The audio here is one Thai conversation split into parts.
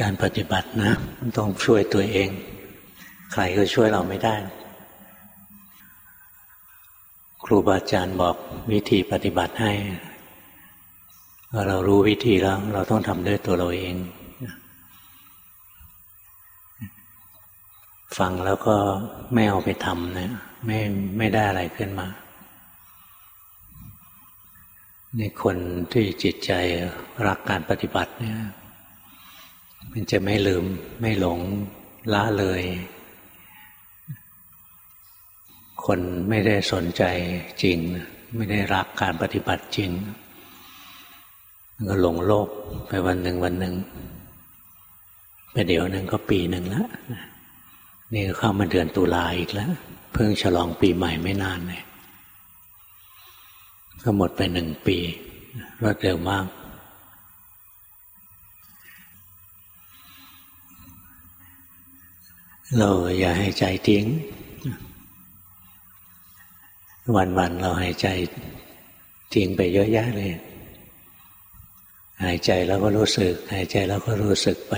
การปฏิบัตินะมันต้องช่วยตัวเอง ใครก็ช่วยเราไม่ได้ ครูบาอาจารย์บอกวิธีปฏิบัติให้เรารู้วิธีแล้ว เราต้องทำด้วยตัวเราเอง ฟังแล้วก็ไม่เอาไปทำนะไม่ไม่ได้อะไรขึ้นมาในคนที่จิตใจรักการปฏิบัติเนี่ย มันจะไม่ลืมไม่หลงละเลย คนไม่ได้สนใจจริง ไม่ได้รักการปฏิบัติจริงก็หลงโลกไปวันหนึ่งวันหนึ่งไปเดี๋ยวนึงก็ปีหนึ่งแล้วนี่เข้ามาเดือนตุลาอีกแล้ว เพิ่งฉลองปีใหม่ไม่นานเลยก็หมดไปหนึ่งปี รวดเร็วมาก เราอย่าให้ใจทิ้ง วันๆเราหายใจทิ้งไปเยอะแยะเลยหายใจแล้วก็รู้สึก หายใจแล้วก็รู้สึกไป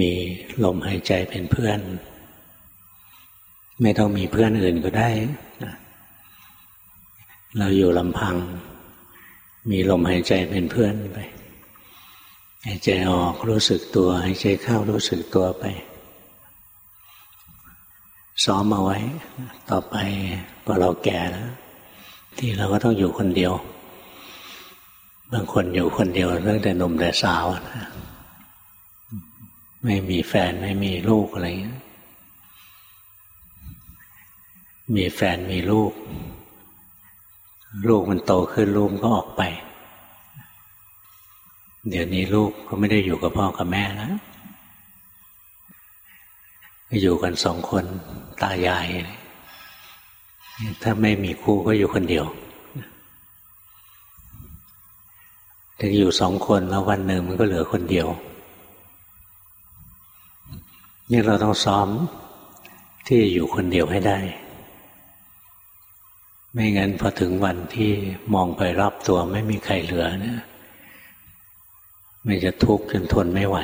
มีลมหายใจเป็นเพื่อน ไม่ต้องมีเพื่อนอื่นก็ได้ เราอยู่ลำพัง มีลมหายใจเป็นเพื่อนไป หายใจออกรู้สึกตัวหายใจเข้ารู้สึกตัวไป ซ้อมเอาไว้ ต่อไปพอเราแก่แล้ว ที่เราก็ต้องอยู่คนเดียว บางคนอยู่คนเดียวตั้งแต่หนุ่มแต่สาวนะไม่มีแฟนไม่มีลูกอะไรเงี้ยมีแฟนมีลูก ลูกมันโตขึ้นลูกก็ออกไป เดี๋ยวนี้ลูกก็ไม่ได้อยู่กับพ่อกับแม่แล้วอยู่กันสองคนตายาย ถ้าไม่มีคู่ก็อยู่คนเดียวถึงอยู่สองคนแล้ววันหนึ่งมันก็เหลือคนเดียว นี่เราต้องซ้อมที่จะอยู่คนเดียวให้ได้ ไม่งั้นพอถึงวันที่มองไปรอบตัวไม่มีใครเหลือเนี่ย มันจะทุกข์จนทนไม่ไหว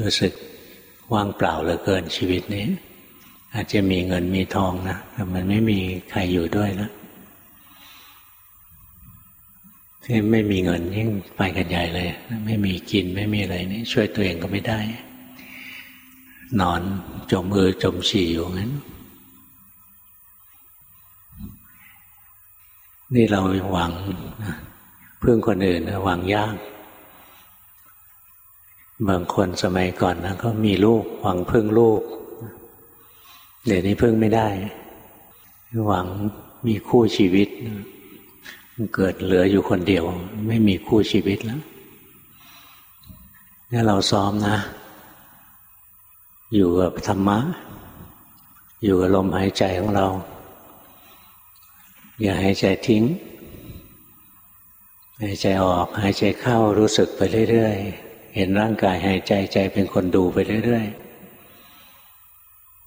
รู้สึกว่างเปล่าเหลือเกินชีวิตนี้ อาจจะมีเงินมีทองนะแต่มันไม่มีใครอยู่ด้วยแล้วที่ไม่มีเงินยิ่งไปกันใหญ่เลย ไม่มีกินไม่มีอะไรนี่ช่วยตัวเองก็ไม่ได้ นอนจมมือจมฉี่อยู่งั้น นี่เราหวัง พึ่งคนอื่นหวังยาก บางคนสมัยก่อนนะก็มีลูก หวังพึ่งลูก เดี๋ยวนี้พึ่งไม่ได้ หวังมีคู่ชีวิต เกิดเหลืออยู่คนเดียว ไม่มีคู่ชีวิตแล้วนี่เราซ้อมนะ อยู่กับธรรมะ อยู่กับลมหายใจของเรา อย่าหายใจทิ้ง หายใจออกหายใจเข้ารู้สึกไปเรื่อยๆ เห็นร่างกายหายใจใจเป็นคนดูไปเรื่อย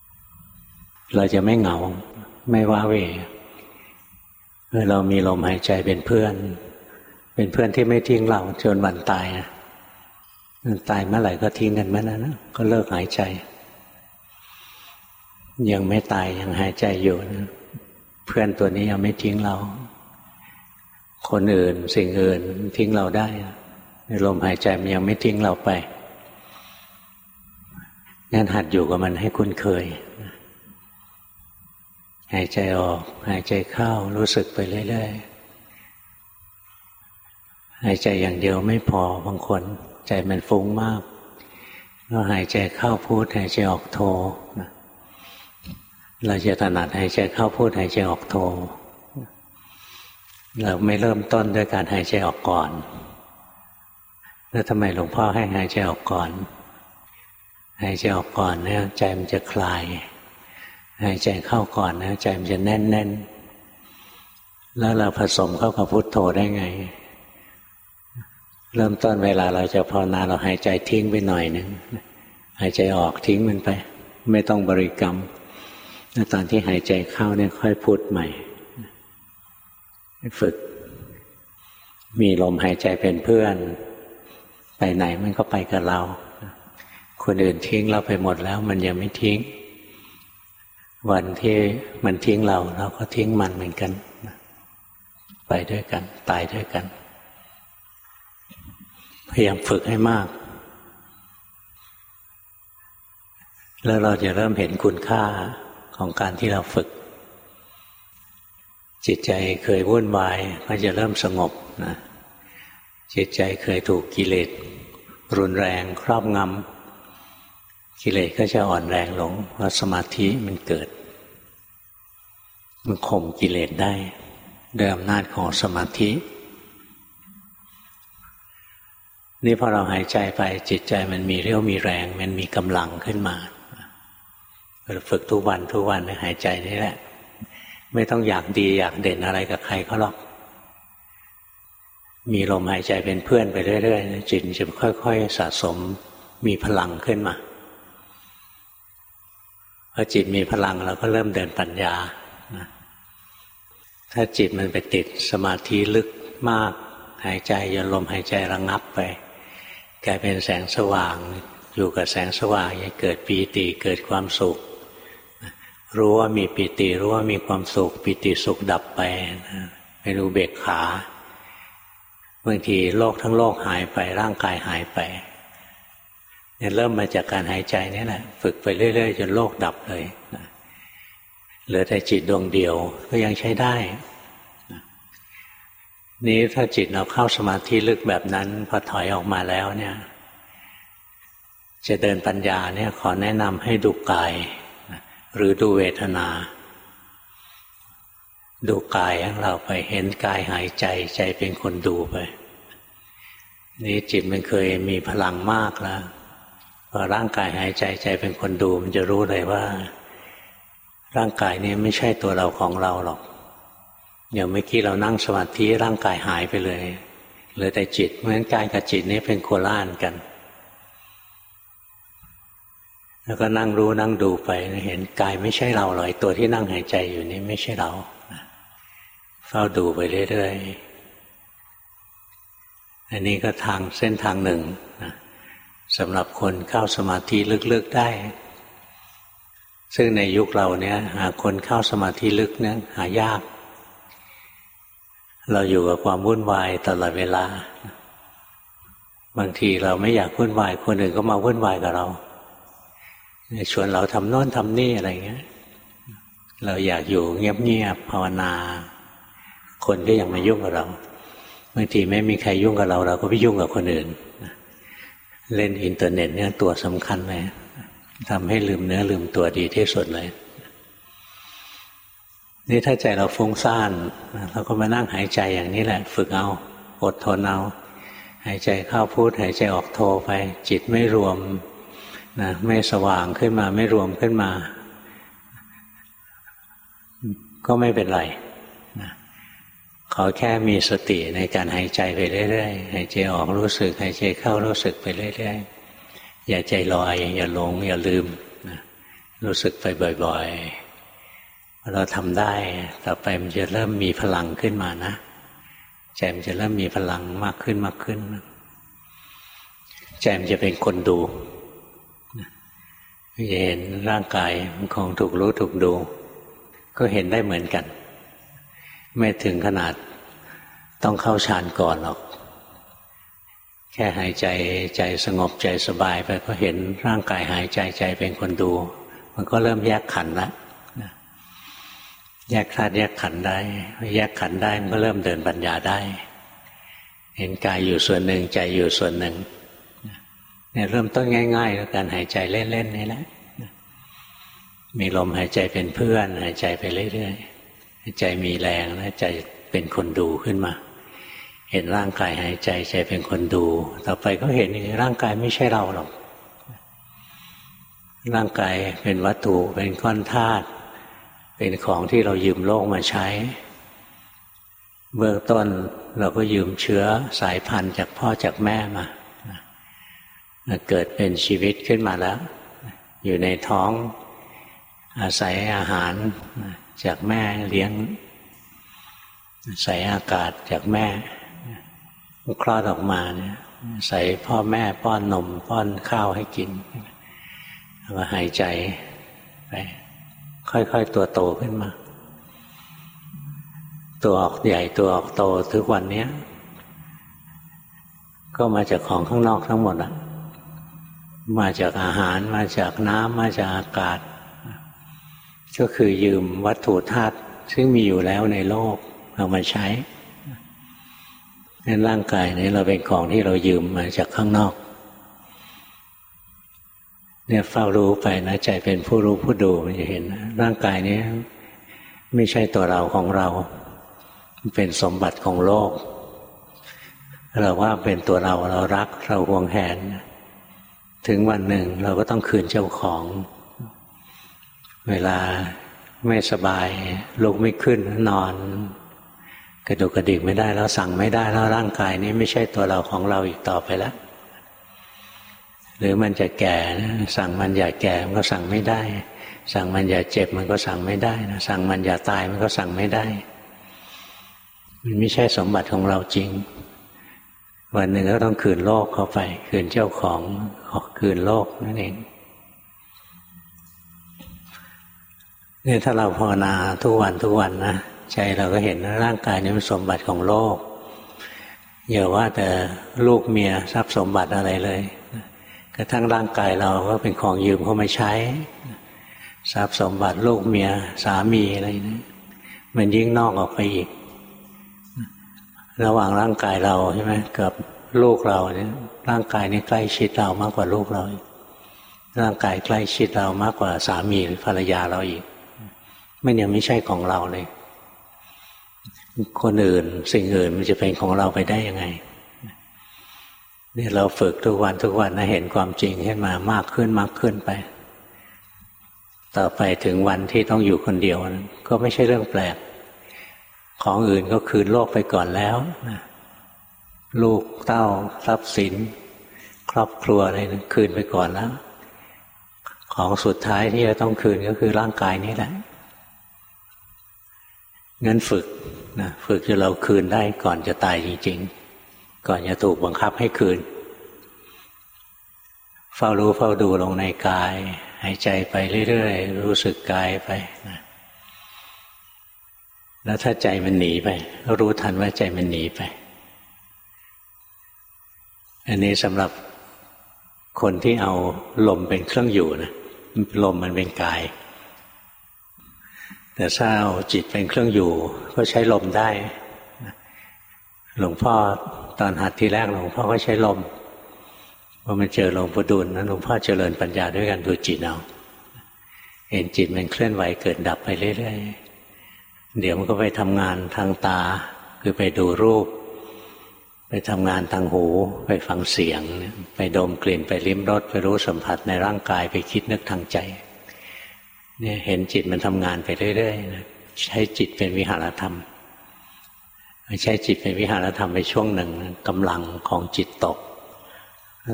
ๆ เราจะไม่เหงา ไม่ว้าเวเมื่อเรามีลมหายใจเป็นเพื่อน เป็นเพื่อนที่ไม่ทิ้งเราจนวันตายนะตายเมื่อไหร่ก็ทิ้งกันเมื่อนั้นนะก็เลิกหายใจ ยังไม่ตายยังหายใจอยู่นะเพื่อนตัวนี้ยังไม่ทิ้งเรา คนอื่นสิ่งอื่นทิ้งเราได้ลมหายใจมันยังไม่ทิ้งเราไปงั้นหัดอยู่กับมันให้คุ้นเคย หายใจออก หายใจเข้ารู้สึกไปเรื่อยๆ หายใจอย่างเดียวไม่พอบางคน ใจมันฟุ้งมากเราหายใจเข้าพูดหายใจออกโท เราจะถนัดหายใจเข้าพูดหายใจออกโท เราไม่เริ่มต้นด้วยการหายใจออกก่อน แล้วทำไมหลวงพ่อให้หายใจออกก่อน หายใจออกก่อนเนี่ยใจมันจะคลาย หายใจเข้าก่อนนะใจมันจะแน่นแน่นแล้วเราผสมเข้ากับพุทโธได้ไง เริ่มต้นเวลาเราจะภาวนาเราหายใจทิ้งไปหน่อยหนึ่งหายใจออกทิ้งมันไป ไม่ต้องบริกรรมแล้วตอนที่หายใจเข้าเนี่ยค่อยพูดใหม่ ฝึก มีลมหายใจเป็นเพื่อน ไปไหนมันก็ไปกับเรา คนอื่นทิ้งเราไปหมดแล้ว มันยังไม่ทิ้ง วันที่มันทิ้งเรา เราก็ทิ้งมันเหมือนกัน ไปด้วยกัน ตายด้วยกัน พยายามฝึกให้มาก แล้วเราจะเริ่มเห็นคุณค่าของการที่เราฝึก จิตใจเคยวุ่นวายก็จะเริ่มสงบนะ จิตใจเคยถูกกิเลสรุนแรงครอบงำกิเลสก็จะอ่อนแรงลงเพราะสมาธิมันเกิด มันข่มกิเลสได้ด้วยอำนาจของสมาธิ นี่พอเราหายใจไปจิตใจมันมีเรี่ยวมีแรง มันมีกำลังขึ้นมา ฝึกทุกวันทุกวันหายใจนี่แหละ ไม่ต้องอยากดีอยากเด่นอะไรกับใครเขาหรอก มีลมหายใจเป็นเพื่อนไปเรื่อยๆจิตจะค่อยๆสะสมมีพลังขึ้นมาพอจิตมีพลังเราก็เริ่มเดินปัญญา ถ้าจิตมันไปติดสมาธิลึกมาก หายใจจนลมหายใจระงงับไป กลายเป็นแสงสว่าง อยู่กับแสงสว่างจะเกิดปีติเกิดความสุข รู้ว่ามีปีติ รู้ว่ามีความสุขปีติสุขดับไปเป็นอุเบกขาบางทีโลกทั้งโลกหายไปร่างกายหายไปเนี่ยเริ่มมาจากการหายใจนี่แหละฝึกไปเรื่อยๆจนโลกดับเลยเหลือแต่จิตดวงเดียวก็ยังใช้ได้นี้ถ้าจิตเราเข้าสมาธิลึกแบบนั้นพอถอยออกมาแล้วเนี่ย จะเดินปัญญาเนี่ยขอแนะนำให้ดูกาย หรือดูเวทนา ดูกายของเราไปเห็นกายหายใจใจเป็นคนดูไป นี่จิตมันเคยมีพลังมากแล้วพอร่างกายหายใจใจเป็นคนดูมันจะรู้เลยว่า ร่างกายนี้ไม่ใช่ตัวเราของเราหรอกอย่างเมื่อกี้เรานั่งสมาธิร่างกายหายไปเลยเหลือแต่จิตเพราะฉะนั้นกายกับจิตนี้เป็นโคล่านกัน แล้วก็นั่งรู้นั่งดูไปเห็นกายไม่ใช่เราหรอกตัวที่นั่งหายใจอยู่นี้ไม่ใช่เราเฝ้าดูไปเรื่อยๆอันนี้ก็ทางเส้นทางหนึ่งนะสำหรับคนเข้าสมาธิลึกๆได้ ซึ่งในยุคเราเนี่ยหาคนเข้าสมาธิลึกเนี่ยหายาก เราอยู่กับความวุ่นวายตลอดเวลา บางทีเราไม่อยากวุ่นวายคนอื่นก็มาวุ่นวายกับเรา ชวนเราทำโน้นทำนี่อะไรเงี้ย เราอยากอยู่เงียบๆภาวนา คนก็ยังมายุ่งกับเราบางทีไม่มีใครยุ่งกับเรา เราก็ไปยุ่งกับคนอื่นเล่นอินเทอร์เน็ตเนี่ยตัวสำคัญเลยทำให้ลืมเนื้อลืมตัวดีที่สุดเลย นี่ถ้าใจเราฟุ้งซ่านเราก็มานั่งหายใจอย่างนี้แหละ ฝึกเอาอดทนเอา หายใจเข้าพูดหายใจออกโทไป จิตไม่รวม นะไม่สว่างขึ้นมาไม่รวมขึ้นมา ก็ไม่เป็นไรขอแค่มีสติในการหายใจไปเรื่อยๆหายใจออกรู้สึกหายใจเข้ารู้สึกไปเรื่อยๆอย่าใจลอย อย่าหลง อย่าลืมนะรู้สึกไปบ่อยๆเราทำได้ต่อไปมันจะเริ่มมีพลังขึ้นมานะใจมันจะเริ่มมีพลังมากขึ้นมากขึ้นใจมันจะเป็นคนดู จะเห็นร่างกายมันคงถูกรู้ถูกดู ก็เห็นได้เหมือนกัน ไม่ถึงขนาดต้องเข้าฌานก่อนหรอก แค่หายใจใจสงบใจสบายไปก็เห็นร่างกายหายใจใจเป็นคนดู มันก็เริ่มแยกขันแล้วแยกธาตุแยกขันได้ แยกขันได้มันก็เริ่มเดินปัญญาได้ เห็นกายอยู่ส่วนหนึ่งใจอยู่ส่วนหนึ่ง เนี่ยเริ่มต้นง่ายๆแล้วการหายใจเล่นๆนี่แหละมีลมหายใจเป็นเพื่อน หายใจไปเรื่อยๆหายใจมีแรงนะใจเป็นคนดูขึ้นมา เห็นร่างกายหายใจใจเป็นคนดู ต่อไปก็เห็นร่างกายไม่ใช่เราหรอกร่างกายเป็นวัตถุเป็นก้อนธาตุเป็นของที่เรายืมโลกมาใช้ เบื้องต้นเราก็ยืมเชื้อสายพันธุ์จากพ่อจากแม่มา เกิดเป็นชีวิตขึ้นมาแล้ว อยู่ในท้องอาศัยอาหารจากแม่เลี้ยงใส่อากาศจากแม่คลอดออกมาเนี่ยใส่พ่อแม่ป้อนนมป้อนข้าวให้กินแล้วก็หายใจไป ค่อย ๆ ตัวโตขึ้นมา ตัวออกใหญ่ตัวออกโตทุกวันนี้ก็มาจากของข้างนอกทั้งหมดอะ มาจากอาหารมาจากน้ำมาจากอากาศ ก็คือยืมวัตถุธาตุซึ่งมีอยู่แล้วในโลกเอามาใช้ในร่างกายนี้เราเป็นของที่เรายืมมาจากข้างนอก เนี่ยเฝ้ารู้ไปนะใจเป็นผู้รู้ผู้ดูมันจะเห็น ร่างกายนี้ไม่ใช่ตัวเราของเรา เป็นสมบัติของโลก เราว่าเป็นตัวเราเรารักเราห่วงแหน ถึงวันหนึ่งเราก็ต้องคืนเจ้าของ เวลาไม่สบายลุกไม่ขึ้นนอน กระดูกกระดิกไม่ได้แล้วสั่งไม่ได้แล้วร่างกายนี้ไม่ใช่ตัวเราของเราอีกต่อไปแล้วหรือมันจะแก่นะสั่งมันอย่าแก่มันก็สั่งไม่ได้ สั่งมันอย่าเจ็บมันก็สั่งไม่ได้นะสั่งมันอย่าตายมันก็สั่งไม่ได้ มันไม่ใช่สมบัติของเราจริง วันหนึ่งก็ต้องคืนโลกเข้าไป คืนเจ้าของ ออกคืนโลกนั่นเองเนี่ยถ้าเราภาวนาทุกวันทุกวันนะใจเราก็เห็นร่างกายนี้เป็นสมบัติของโลกอย่าว่าแต่ลูกเมียทรัพย์สมบัติอะไรเลยกระทั่งร่างกายเราก็เป็นของยืมเข้ามาใช้ ทรัพย์สมบัติลูกเมียสามีอะไรนี่มันยิ่งนอกออกไปอีก ระหว่างร่างกายเราใช่ไหมกับ ลูกเราเนี่ยร่างกายนี้ใกล้ชิดเรามากกว่าลูกเราร่างกายใกล้ชิดเรามากกว่าสามีหรือภรรยาเราอีกมันยังไม่ใช่ของเราเลย คนอื่นสิ่งอื่นมันจะเป็นของเราไปได้ยังไงนี่เราฝึกทุกวันทุกวันนะเห็นความจริงขึ้นมามากขึ้นมากขึ้นไป ต่อไปถึงวันที่ต้องอยู่คนเดียว ก็ไม่ใช่เรื่องแปลก ของอื่นก็คืนโลกไปก่อนแล้วนะ ลูกเต้าทรัพย์สิน ครอบครัวอะไรนะคืนไปก่อนแล้ว ของสุดท้ายที่จะต้องคืนก็คือร่างกายนี้แหละงั้นฝึกนะฝึกจนเราคืนได้ก่อนจะตายจริง ๆ ก่อนจะถูกบังคับให้คืน เฝ้ารู้เฝ้าดูลงในกาย หายใจไปเรื่อยๆ รู้สึกกายไปนะแล้วถ้าใจมันหนีไปก็รู้ทันว่าใจมันหนีไป อันนี้สำหรับคนที่เอาลมเป็นเครื่องอยู่นะลมมันเป็นกาย แต่ถ้าเอาจิตเป็นเครื่องอยู่ ก็ใช้ลมได้ หลวงพ่อตอนหัดทีแรกหลวงพ่อก็ใช้ลมพอมันเจอหลวงปู่ดูลนะหลวงพ่อเจริญปัญญาด้วยกันดูจิตเอาเห็นจิตมันเคลื่อนไหวเกิดดับไปเรื่อยๆเดี๋ยวมันก็ไปทำงานทางตา คือไปดูรูป ทำงานทางหูไปฟังเสียง ไปดมกลิ่นไปลิ้มรสไปรู้สัมผัสในร่างกายไปคิดนึกทางใจเนี่ยเห็นจิตมันทำงานไปเรื่อยๆนะใช้จิตเป็นวิหารธรรมใช้จิตเป็นวิหารธรรมไปช่วงหนึ่งกำลังของจิตตก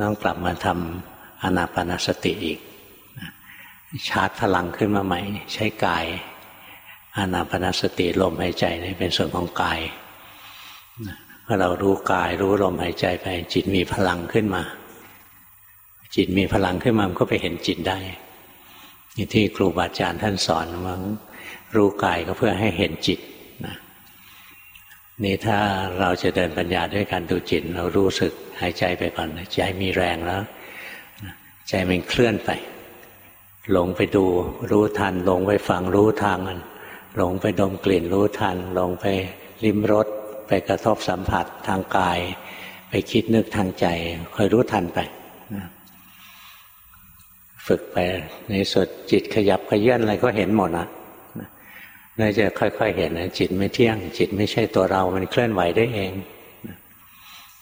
ต้องกลับมาทำอนาปนาสติอีก ชาร์จพลังขึ้นมาใหม่ ใช้กายอนาปนาสติลมหายใจนี่เป็นส่วนของกาย เมื่อเรารู้กายรู้ลมหายใจไป จิตมีพลังขึ้นมา จิตมีพลังขึ้นมามันก็ไปเห็นจิตได้ที่ครูบาอาจารย์ท่านสอนว่ารู้กายก็เพื่อให้เห็นจิตนะนี่ถ้าเราจะเดินปัญญาด้วยการดูจิต เรารู้สึกหายใจไปก่อนใจมีแรงแล้วใจมันเคลื่อนไป หลงไปดูรู้ทัน หลงไปฟังรู้ทางมันหลงไปดมกลิ่นรู้ทัน หลงไปลิ้มรส ไปกระทบสัมผัสทางกาย ไปคิดนึกทางใจคอยรู้ทันไปฝึกไปในสุดจิตขยับขยื่นอะไรก็เห็นหมดนะน่าจะค่อยๆ เห็นนะจิตไม่เที่ยง จิตไม่ใช่ตัวเรา มันเคลื่อนไหวได้เอง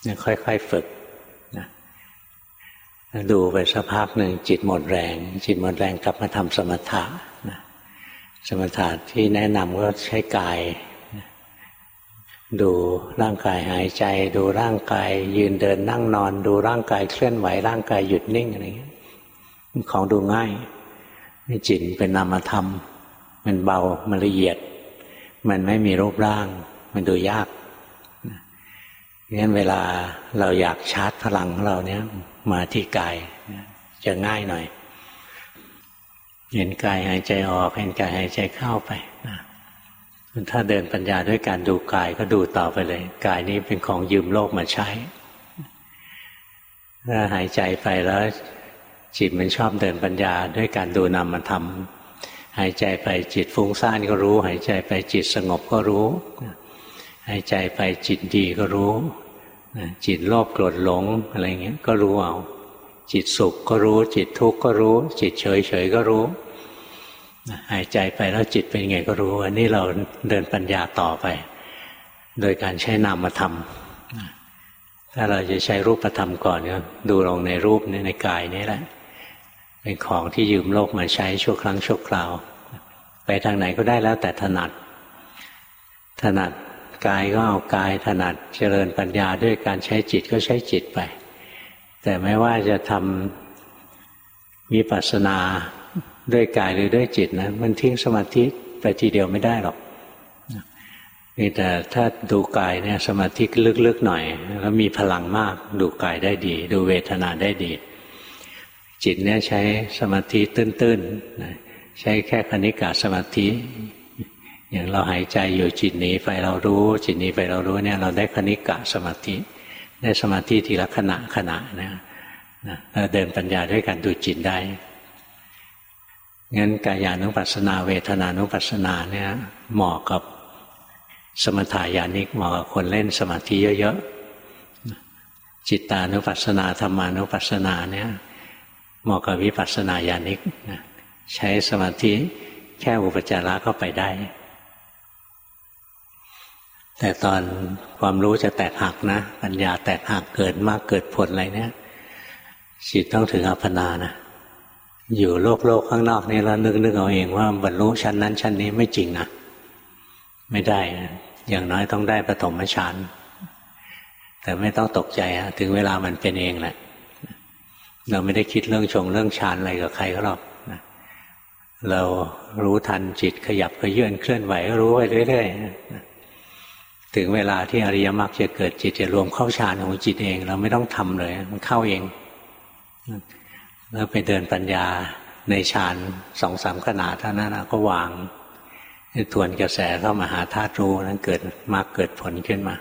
นะค่อยๆฝึกนะดูไปสักพักหนึ่งจิตหมดแรง จิตหมดแรงกลับมาทำสมถะนะสมถะที่แนะนำก็ใช้กาย ดูร่างกายหายใจ ดูร่างกาย ยืนเดินนั่งนอน ดูร่างกายเคลื่อนไหวร่างกายหยุดนิ่งอะไรอย่างเงี้ยของดูง่ายจิตเป็นนามธรรม มันเบามันละเอียด มันไม่มีรูปร่าง มันดูยากงั้นเวลาเราอยากชาร์จพลังของเราเนี้ยมาที่กายจะง่ายหน่อย เห็นกายหายใจออก เห็นกายหายใจเข้าไปนะ ถ้าเดินปัญญาด้วยการดูกายก็ดูต่อไปเลย กายนี้เป็นของยืมโลกมาใช้ถ้าหายใจไปแล้วจิตมันชอบเดินปัญญาด้วยการดูนามธรรมหายใจไปจิตฟุ้งซ่านก็รู้ หายใจไปจิตสงบก็รู้ หายใจไปจิตดีก็รู้ จิตโลภโกรธหลงอะไรเงี้ยก็รู้เอา จิตสุขก็รู้ จิตทุกข์ก็รู้ จิตเฉยเฉยก็รู้ หายใจไปแล้วจิตเป็นไงก็รู้ อันนี้เราเดินปัญญาต่อไป โดยการใช้นามธรรมถ้าเราจะใช้รูปธรรมก่อนก็ดูลงในรูปในกายนี้แหละ เป็นของที่ยืมโลกมาใช้ชั่วครั้งชั่วคราว ไปทางไหนก็ได้แล้วแต่ถนัด ถนัดกายก็เอากายถนัดเจริญปัญญาด้วยการใช้จิตก็ใช้จิตไป แต่ไม่ว่าจะทำมีปัสนา ด้วยกายหรือด้วยจิตนะมันทิ้งสมาธิไปทีเดียวไม่ได้หรอกนี่แต่ถ้าดูกายเนี่ยสมาธิลึกๆหน่อย แล้วมีพลังมากดูกายได้ดี ดูเวทนาได้ดี จิตเนี่ยใช้สมาธิตื้นๆใช้แค่คณิกาสมาธิ อย่างเราหายใจอยู่จิตหนีไปเรารู้ จิตหนีไปเรารู้เนี่ยเราได้คณิกะสมาธิ ได้สมาธิทีละขณะขณะนะเราเดินปัญญาด้วยการดูจิตได้ งั้นกายานุปัสสนาเวทนานุปัสสนาเนี่ยเหมาะกับสมถายานิกเหมาะกับคนเล่นสมาธิเยอะๆจิตตานุปัสสนาธรรมานุปัสสนาเนี่ยเหมาะกับวิปัสสนาญาณิกนะใช้สมาธิแค่อุปจาระก็ไปได้ แต่ตอนความรู้จะแตกหักนะ ปัญญาแตกหักเกิดมากเกิดผลอะไรเนี่ยจิตต้องถึงอัปปนานะ อยู่โลกโลกข้างนอกนี่แล้วนึกนึกเอาเองว่าบรรลุชั้นนั้นชั้นนี้ไม่จริงนะไม่ได้อย่างน้อยต้องได้ปฐมฌานแต่ไม่ต้องตกใจถึงเวลามันเป็นเองแหละเราไม่ได้คิดเรื่องชงเรื่องฌานอะไรกับใครก็หรอกนะเรารู้ทันจิตขยับขยื่นเคลื่อนไหวรู้ไปเรื่อยๆถึงเวลาที่อริยมรรคจะเกิดจิตจะรวมเข้าฌานของจิตเอง เราไม่ต้องทำเลย มันเข้าเอง แล้วไปเดินปัญญาในฌานสองสามขนาดเท่านั้นก็วางทวนกระแสเข้ามาหาธาตุรู้นั้นเกิดมรรคเกิดผลขึ้นมา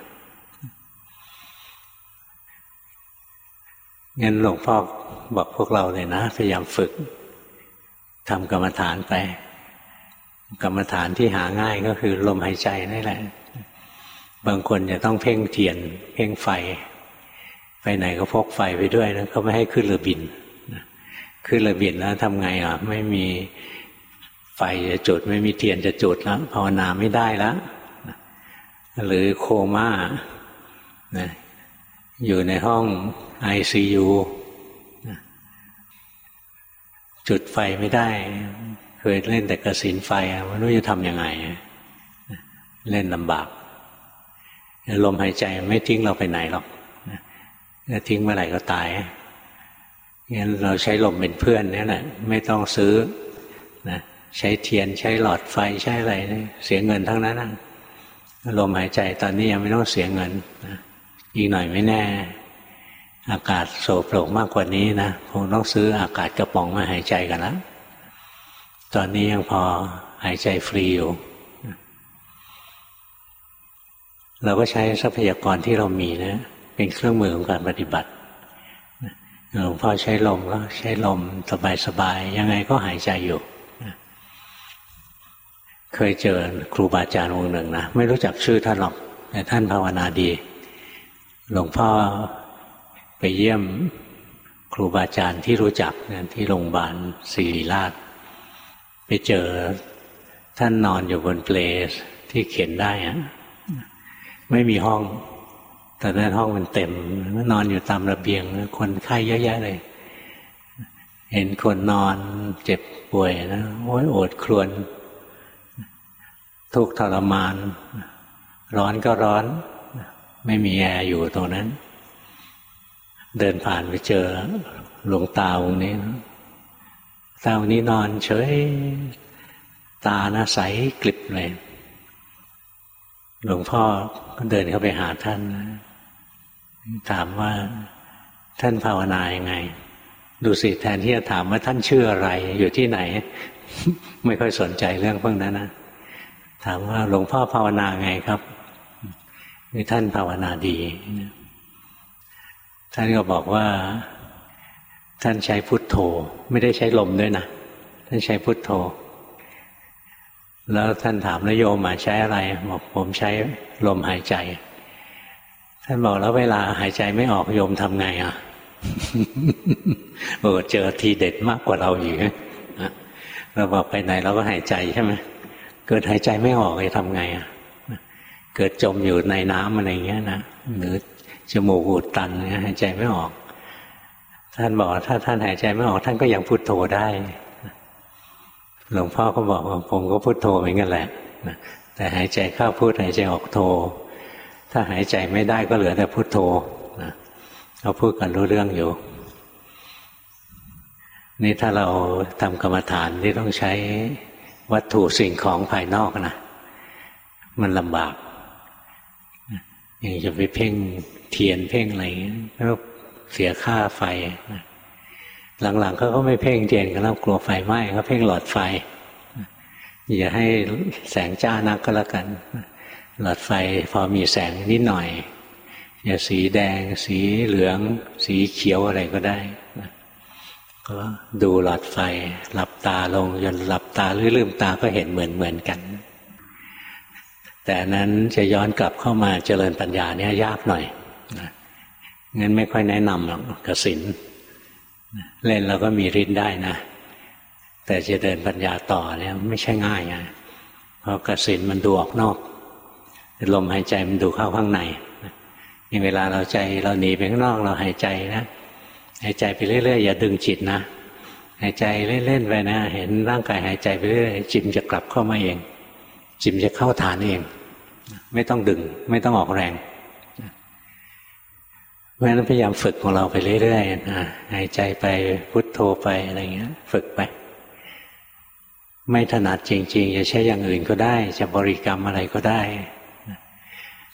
งั้นหลวงพ่อบอกพวกเราเลยนะพยายามฝึกทำกรรมฐานไป กรรมฐานที่หาง่ายก็คือลมหายใจนี่แหละ บางคนจะต้องเพ่งเทียน เพ่งไฟ ไปไหนก็พกไฟไปด้วยนะเขาไม่ให้ขึ้นเรือบิน ขึ้นเรือบินแล้วทำไงอะ ไม่มีไฟจะจุด ไม่มีเทียนจะจุดแล้วภาวนาไม่ได้แล้วหรือโคม่าอยู่ในห้องไอซียูจุดไฟไม่ได้ เคยเล่นแต่กระสินไฟไม่รู้จะทำยังไง เล่นลำบากลมหายใจไม่ทิ้งเราไปไหนหรอกถ้าทิ้งเมื่อไหร่ก็ตาย งั้นเราใช้ลมเป็นเพื่อนนี่แหละไม่ต้องซื้อนะใช้เทียนใช้หลอดไฟใช้อะไรเสียเงินทั้งนั้นลมหายใจตอนนี้ยังไม่ต้องเสียเงินอีกหน่อยไม่แน่ อากาศโสโปร่มากกว่านี้นะคงต้องซื้ออากาศกระป๋องมาหายใจกันแล้วตอนนี้ยังพอหายใจฟรีอยู่เราก็ใช้ทรัพยากรที่เรามีนะ เป็นเครื่องมือของการปฏิบัติ หลวงพ่อใช้ลมก็ใช้ลมสบายๆยังไงก็หายใจอยู่เคยเจอครูบาอาจารย์องค์หนึ่งนะไม่รู้จักชื่อท่านหรอกแต่ท่านภาวนาดี หลวงพ่อไปเยี่ยมครูบาอาจารย์ที่รู้จักที่โรงพยาบาลศิริราช ไปเจอท่านนอนอยู่บนเปลที่เข็นได้อะไม่มีห้อง ตอนนั้นห้องมันเต็มนอนอยู่ตามระเบียง คนไข้เยอะแยะเลย เห็นคนนอนเจ็บป่วยนะโอ้ยโอดครวนทุกทรมาน ร้อนก็ร้อน ไม่มีแอร์อยู่ตรงนั้น เดินผ่านไปเจอหลวงตาองค์นี้ตาองค์นี้นอนเฉยตาหน้าใสกลิบเลยหลวงพ่อก็เดินเข้าไปหาท่าน ถามว่าท่านภาวนายังไง ดูสิแทนที่จะถามว่าท่านชื่ออะไร อยู่ที่ไหน ไม่ค่อยสนใจเรื่องพวกนั้นนะถามว่าหลวงพ่อภาวนาไงครับท่านภาวนาดีท่านก็บอกว่า ท่านใช้พุทโธ ไม่ได้ใช้ลมด้วยนะท่านใช้พุทโธ แล้วท่านถามแล้วโยมมาใช้อะไร บอกผมใช้ลมหายใจ ท่านบอกแล้วเวลาหายใจไม่ออกโยมทำไงอะโอ้เจอทีเด็ดมากกว่าเราอยู่เราบอกไปไหนเราก็หายใจใช่ไหมเกิดหายใจไม่ออกเลยทำไงอะเกิดจมอยู่ในน้ำอะไรเงี้ยนะหรือจมูกอุดตันเนี่ยหายใจไม่ออก ท่านบอกถ้าท่านหายใจไม่ออก ท่านก็ยังพุโทโธได้หลวงพ่อก็บอกว่าผมก็พุโทโธเหมือนกันแหละแต่หายใจเข้าพุทหายใจออกโธ ถ้าหายใจไม่ได้ก็เหลือแต่พุโทโธเราพูดกันรู้เรื่องอยู่ นี่ถ้าเราทำกรรมฐานที่ต้องใช้วัตถุสิ่งของภายนอกนะมันลำบากอย่างจะไปเพ่งเทียนเพ่งอะไรแล้วเสียค่าไฟหลังๆเขาก็ไม่เพ่งเทียนกันแล้วกลัวไฟไหม้เขาเพ่งหลอดไฟอย่าให้แสงจ้านักก็แล้วกัน หลอดไฟพอมีแสงนิดหน่อยอย่าสีแดง สีเหลือง สีเขียวอะไรก็ได้ก็ดูหลอดไฟ หลับตาลงจนหลับตาหรือลืมตาก็เห็นเหมือนเหมือนกัน แต่นั้นจะย้อนกลับเข้ามาเจริญปัญญาเนี่ยยากหน่อยนะงั้นไม่ค่อยแนะนำหรอกกสินเล่นเราก็มีริ้นได้นะ แต่จะเดินปัญญาต่อเนี่ยไม่ใช่ง่ายนะเพราะกสินมันดูออกนอก ลมหายใจมันดูเข้าข้างในนี่เวลาเราใจเราหนีไปข้างนอกเราหายใจนะหายใจไปเรื่อยๆอย่าดึงจิตนะหายใจเล่นๆไปนะ เห็นร่างกายหายใจไปเรื่อยจิตจะกลับเข้ามาเอง จิตจะเข้าฐานเอง ไม่ต้องดึง ไม่ต้องออกแรงเพราะฉะนั้นพยายามฝึกของเราไปเรื่อยๆนะหายใจไปพุทโธไปอะไรเงี้ย ฝึกไป ไม่ถนัดจริง ๆ จะใช้อย่างอื่นก็ได้ จะบริกรรมอะไรก็ได้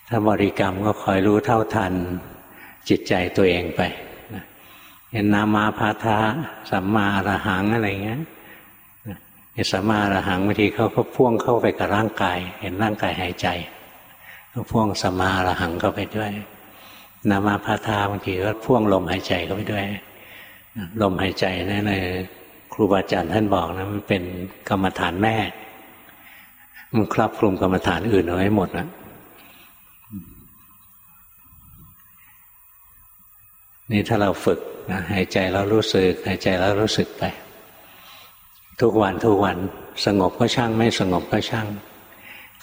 ถ้าบริกรรมก็คอยรู้เท่าทันจิตใจตัวเองไปเห็นนามาพาทาสัมมาระหังอะไรเงี้ยสัมมาระหังบางทีเขาก็พ่วงเข้าไปกับร่างกาย เห็นร่างกายหายใจก็พ่วงสัมมาระหังเข้าไปด้วย นามาพาทาบางทีก็พ่วงลมหายใจเข้าไปด้วย ลมหายใจนี่เลยครูบาอาจารย์ท่านบอกนะมันเป็นกรรมฐานแม่ มันครอบคลุมกรรมฐานอื่นเอาไว้หมดนะ นี่ถ้าเราฝึกนะหายใจแล้วรู้สึก หายใจแล้วรู้สึกไป ทุกวันทุกวันสงบก็ช่างไม่สงบก็ช่าง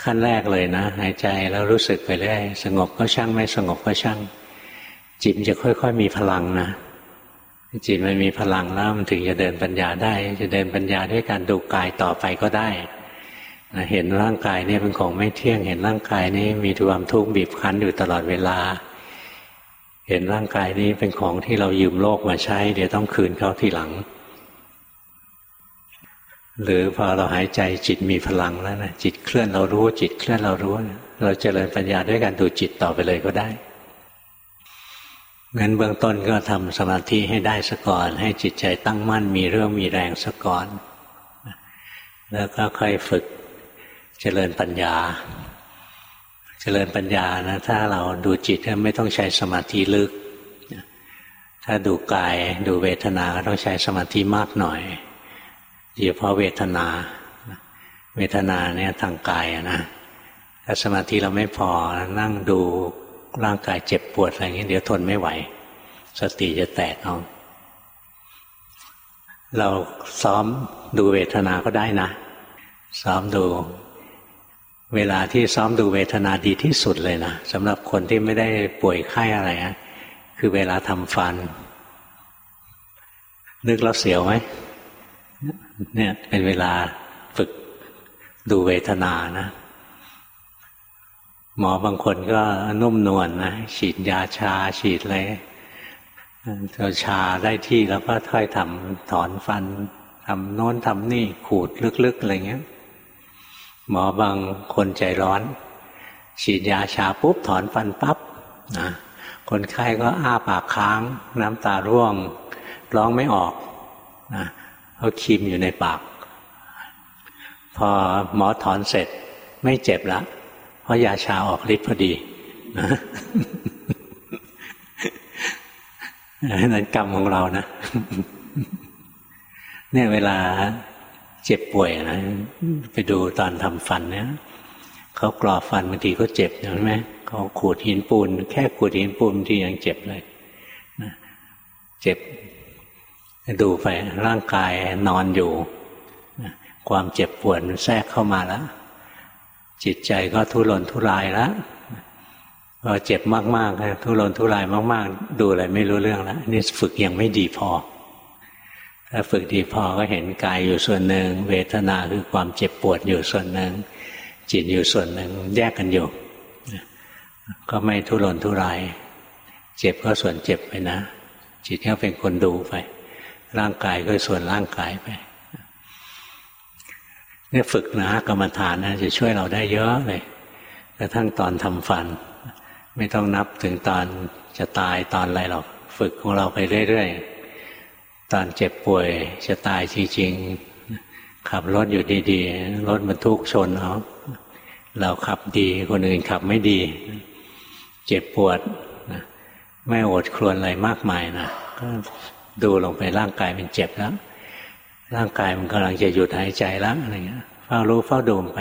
ขั้นแรกเลยนะ หายใจแล้วรู้สึกไปเรื่อยสงบก็ช่างไม่สงบก็ช่าง จิตจะค่อยๆมีพลังนะจิตมันมีพลังแล้วมันถึงจะเดินปัญญาได้ จะเดินปัญญาด้วยการดูกายต่อไปก็ได้นะเห็นร่างกายนี่เป็นของไม่เที่ยง เห็นร่างกายนี้มีความทุกข์บีบคั้นอยู่ตลอดเวลา เห็นร่างกายนี้เป็นของที่เรายืมโลกมาใช้ เดี๋ยวต้องคืนเขาทีหลัง หรือพอเราหายใจจิตมีพลังแล้วนะจิตเคลื่อนเรารู้ จิตเคลื่อนเรารู้ เราจเจริญปัญญาด้วยการดูจิตต่อไปเลยก็ได้งั้นเบื้องต้นก็ทำสมาธิให้ได้สก่อน ให้จิตใจตั้งมั่นมีเรื่องมีแรงสก่อน แล้วก็ค่อยฝึกเจริญปัญญา เจริญปัญญานะถ้าเราดูจิตไม่ต้องใช้สมาธิลึก ถ้าดูกายดูเวทนาต้องใช้สมาธิมากหน่อยโดยเฉพาะเวทนา เวทนาเนี่ยทางกายนะถ้าสมาธิเราไม่พอนั่งดูร่างกายเจ็บปวดอะไรอย่างนี้เดี๋ยวทนไม่ไหว สติจะแตกเอาเราซ้อมดูเวทนาก็ได้นะ ซ้อมดู เวลาที่ซ้อมดูเวทนาดีที่สุดเลยนะสำหรับคนที่ไม่ได้ป่วยไข้อะไรนะคือเวลาทำฟัน นึกแล้วเสียวไหมเนี่ยเป็นเวลาฝึกดูเวทนานะ หมอบางคนก็นุ่มนวลนนะฉีดยาชาฉีดอะไรเราชาได้ที่แล้วก็ค่อยทำถอนฟันทำโน้นทำนี่ขูดลึกๆอะไรเงี้ย หมอบางคนใจร้อน ฉีดยาชาปุ๊บถอนฟันปับ๊บนะคนไข้ก็อ้าปากค้าง น้ำตาร่วง ร้องไม่ออกนะเขาคีมอยู่ในปาก พอหมอถอนเสร็จไม่เจ็บละเพราะยาชาออกฤทธิ์พอดีนะนั่นกรรมของเรานะ เนี่ยเวลา เจ็บป่วยนะไปดูตอนทำฟันเนี่ยเขากรอฟันบางทีก็เจ็บเห็นไหมเขาขูดหินปูน แค่ขูดหินปูนที่ยังเจ็บเลยนะเจ็บดูไปร่างกายนอนอยู่ความเจ็บปวดแทรกเข้ามาแล้ว จิตใจก็ทุรนทุรายแล้วพอเจ็บมากๆทุรนทุรายมาก ๆ ดูอะไรไม่รู้เรื่องแล้วนี่ฝึกยังไม่ดีพอ ถ้าฝึกดีพอก็เห็นกายอยู่ส่วนหนึ่ง เวทนาคือความเจ็บปวดอยู่ส่วนหนึ่ง จิตอยู่ส่วนหนึ่งแยกกันอยู่ ก็ไม่ทุรนทุราย เจ็บก็ส่วนเจ็บไปนะ จิตก็เป็นคนดูไป ร่างกายก็ส่วนร่างกายไปเนี่ยฝึกนะกรรมฐานนะจะช่วยเราได้เยอะเลยกระทั่งตอนทำฟัน ไม่ต้องนับถึงตอนจะตายตอนอะไรหรอก ฝึกของเราไปเรื่อยๆ ตอนเจ็บป่วยจะตายจริงๆขับรถอยู่ดีๆ รถมันทุกชนเอาเราขับดีคนอื่นขับไม่ดี เจ็บปวดไม่อดครวนอะไรมากมายนะก็ดูลงไปร่างกายมันเจ็บแล้ว ร่างกายมันกำลังจะหยุดหายใจแล้วอะไรเงี้ยเฝ้ารู้เฝ้าดูไป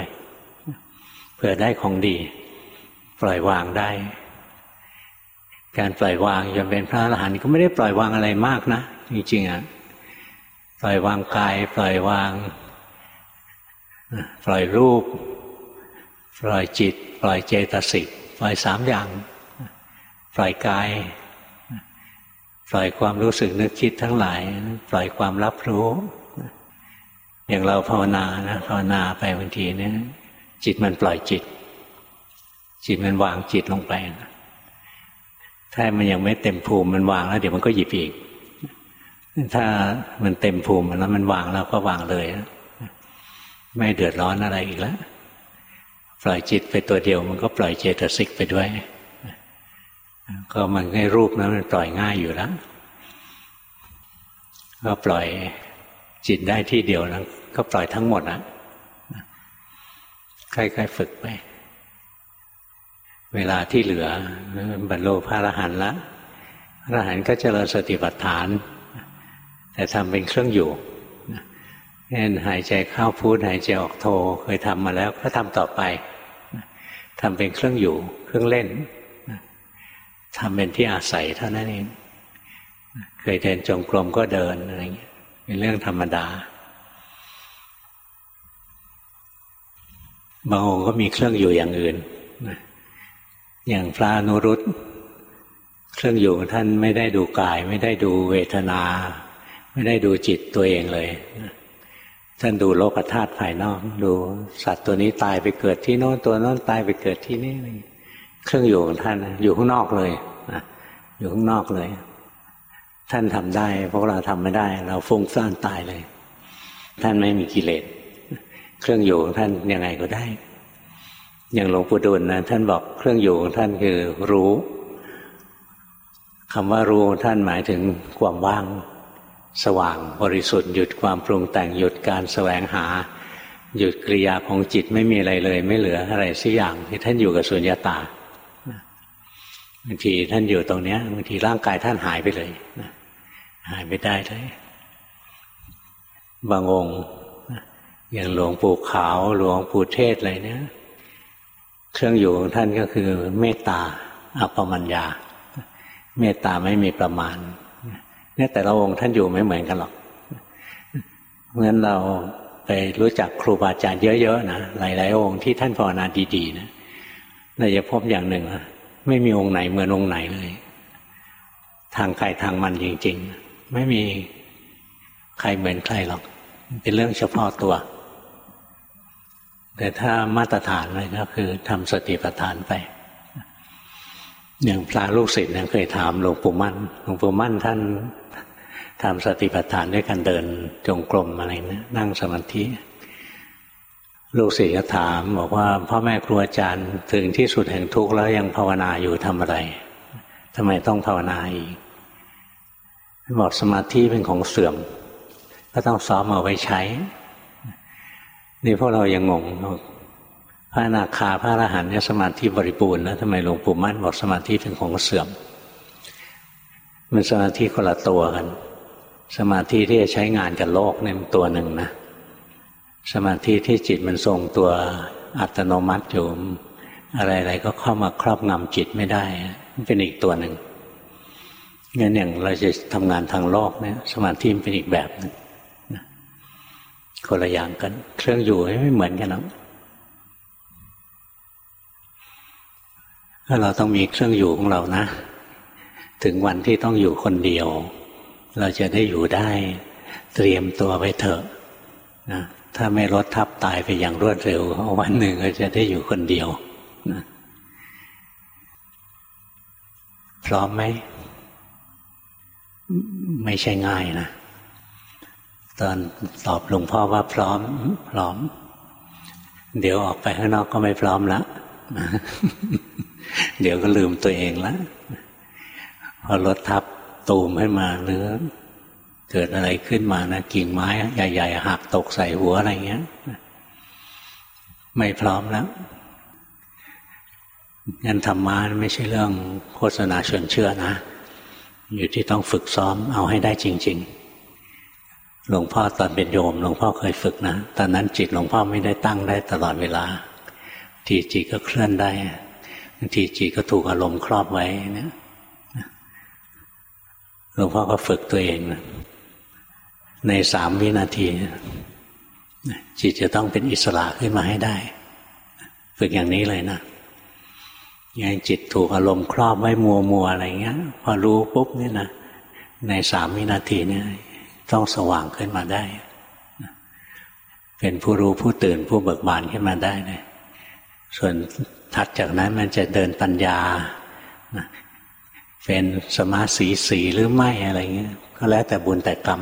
เพื่อได้ของดี ปล่อยวางได้ การปล่อยวางจนเป็นพระอรหันต์ก็ไม่ได้ปล่อยวางอะไรมากนะจริงๆอะปล่อยวางกายปล่อยวาง ปล่อยรูป ปล่อยจิต ปล่อยเจตสิกปล่อยสามอย่าง ปล่อยกาย ปล่อยความรู้สึกนึกคิดทั้งหลาย ปล่อยความรับรู้ อย่างเราภาวนานะภาวนาไปบางทีเนี่ยจิตมันปล่อยจิต จิตมันวางจิตลงไปนะ ถ้ามันยังไม่เต็มภูมิมันวางแล้ว เดี๋ยวมันก็หยิบอีก ถ้ามันเต็มภูมิแล้วมันวางแล้วก็วางเลย ไม่เดือดร้อนอะไรอีกแล้วปล่อยจิตไปตัวเดียว มันก็ปล่อยเจตสิกไปด้วย ก็มันให้รูปนั้นมันปล่อยง่ายอยู่แล้วก็ปล่อยจิตได้ที่เดียวนะก็ปล่อยทั้งหมดนะค่อยๆฝึกไป เวลาที่เหลือบรรลุพระอรหันต์ละพระอรหันต์ก็เจริญสติปัฏฐาน แต่ทำเป็นเครื่องอยู่เช่นหายใจเข้าพูดหายใจออกโทเคยทำมาแล้วก็ทำต่อไปทำเป็นเครื่องอยู่ เครื่องเล่นทำเป็นที่อาศัยเท่านั้นเองเคยเดินจงกรมก็เดินอะไรเงี้ยเป็นเรื่องธรรมดา บางองค์ก็มีเครื่องอยู่อย่างอื่น อย่างพระนุรุตเครื่องอยู่ท่านไม่ได้ดูกาย ไม่ได้ดูเวทนา ไม่ได้ดูจิตตัวเองเลยท่านดูโลกธาตุภายนอก ดูสัตว์ตัวนี้ตายไปเกิดที่โน้นตัวโน้นตายไปเกิดที่นี่เครื่องอยู่ของท่านอยู่ข้างนอกเลยอยู่ข้างนอกเลย ท่านทำได้ พวกเราทำไม่ได้ เราฟุ้งซ่านตายเลย ท่านไม่มีกิเลสเครื่องอยู่ของท่านยังไงก็ได้ อย่างหลวงปู่ดูลนะท่านบอกเครื่องอยู่ของท่านคือรู้คำว่ารู้ท่านหมายถึงความว่าง สว่างบริสุทธิ์หยุดความปรุงแต่งหยุดการแสวงหา หยุดกิริยาของจิตไม่มีอะไรเลย ไม่เหลืออะไรสักอย่างที่ท่านอยู่กับสุญญตาบางทีท่านอยู่ตรงนี้บางทีร่างกายท่านหายไปเลยหายไปได้เลยบางองค์อย่างหลวงปู่ขาวหลวงปู่เทศอะไรเนี่ย เครื่องอยู่ของท่านก็คือเมตตาอัปปมัญญา เมตตาไม่มีประมาณเนี่ยแต่ละองค์ท่านอยู่ไม่เหมือนกันหรอกเพราะฉะนั้นเราไปรู้จักครูบาอาจารย์เยอะๆนะหลาย ๆ องค์ที่ท่านภาวนาดีๆนะเราจะพบอย่างหนึ่งไม่มีองค์ไหนเหมือนองค์ไหนเลย ทางใครทางมันจริง ๆ ไม่มีใครเหมือนใครหรอก เป็นเรื่องเฉพาะตัว แต่ถ้ามาตรฐานเลยก็คือทำสติปัฏฐานไป อย่างพระลูกศิษย์เนี่ยเคยถามหลวงปู่มั่นหลวงปู่มั่นท่านทำสติปัฏฐานด้วยการเดินจงกรมอะไรนะนั่งสมาธิลูกศิษย์ก็ถาม บอกว่าพ่อแม่ครูอาจารย์ถึงที่สุดแห่งทุกข์แล้วยังภาวนาอยู่ทำอะไรทำไมต้องภาวนาอีกบอกสมาธิเป็นของเสื่อม ก็ต้องซ้อมเอาไว้ใช้ นี่พวกเรายังงงพระนาคาพระอรหันต์เนี่ยสมาธิบริบูรณ์นะทำไมหลวงปู่มั่นบอกสมาธิเป็นของเสื่อม มันสมาธิคนละตัวกัน สมาธิที่จะใช้งานกับโลกเนี่ยตัวหนึ่งนะ สมาธิที่จิตมันทรงตัวอัตโนมัติอยู่อะไรๆก็เข้ามาครอบงำจิตไม่ได้มันเป็นอีกตัวหนึ่งงั้นอย่างเราจะทำงานทางโลกเนี่ย สมาธิมันเป็นอีกแบบหนึ่ง คนละอย่างกัน เครื่องอยู่ไม่เหมือนกันหรอกถ้าเราต้องมีเครื่องอยู่ของเรานะ ถึงวันที่ต้องอยู่คนเดียว เราจะได้อยู่ได้ เตรียมตัวไว้เถอะนะถ้าไม่รถทับตายไปอย่างรวดเร็ววันหนึ่งก็จะได้อยู่คนเดียวนะพร้อมไหม ไม่ใช่ง่ายนะ ตอนตอบหลวงพ่อว่าพร้อม พร้อม เดี๋ยวออกไปข้างนอกก็ไม่พร้อมแล้วเดี๋ยวก็ลืมตัวเองแล้วพอรถทับตูมขึ้นมาหรือเกิดอะไรขึ้นมานะกิ่งไม้ ใหญ่ๆหักตกใส่หัวอะไรเงี้ยไม่พร้อมแล้วงั้นธรรมะไม่ใช่เรื่องโฆษณาชวนเชื่อนะ อยู่ที่ต้องฝึกซ้อมเอาให้ได้จริง ๆ หลวงพ่อตอนเป็นโยมหลวงพ่อเคยฝึกนะ ตอนนั้นจิตหลวงพ่อไม่ได้ตั้งได้ตลอดเวลา ทีจิตก็เคลื่อนได้บางทีจิตก็ถูกอารมณ์ครอบไว้เนี่ยหลวงพ่อก็ฝึกตัวเองนะในสามวินาทีจิตจะต้องเป็นอิสระขึ้นมาให้ได้ ฝึกอย่างนี้เลยนะอย่างจิตถูกอารมณ์ครอบไว้มัวมัวอะไรเงี้ย พอรู้ปุ๊บเนี่ยนะในสามวินาทีเนี่ย ต้องสว่างขึ้นมาได้ เป็นผู้รู้ผู้ตื่นผู้เบิกบานขึ้นมาได้เลยส่วนถัดจากนั้นมันจะเดินปัญญา เป็นสมาสีสีหรือไม่อะไรเงี้ย ก็แล้วแต่บุญแต่กรรม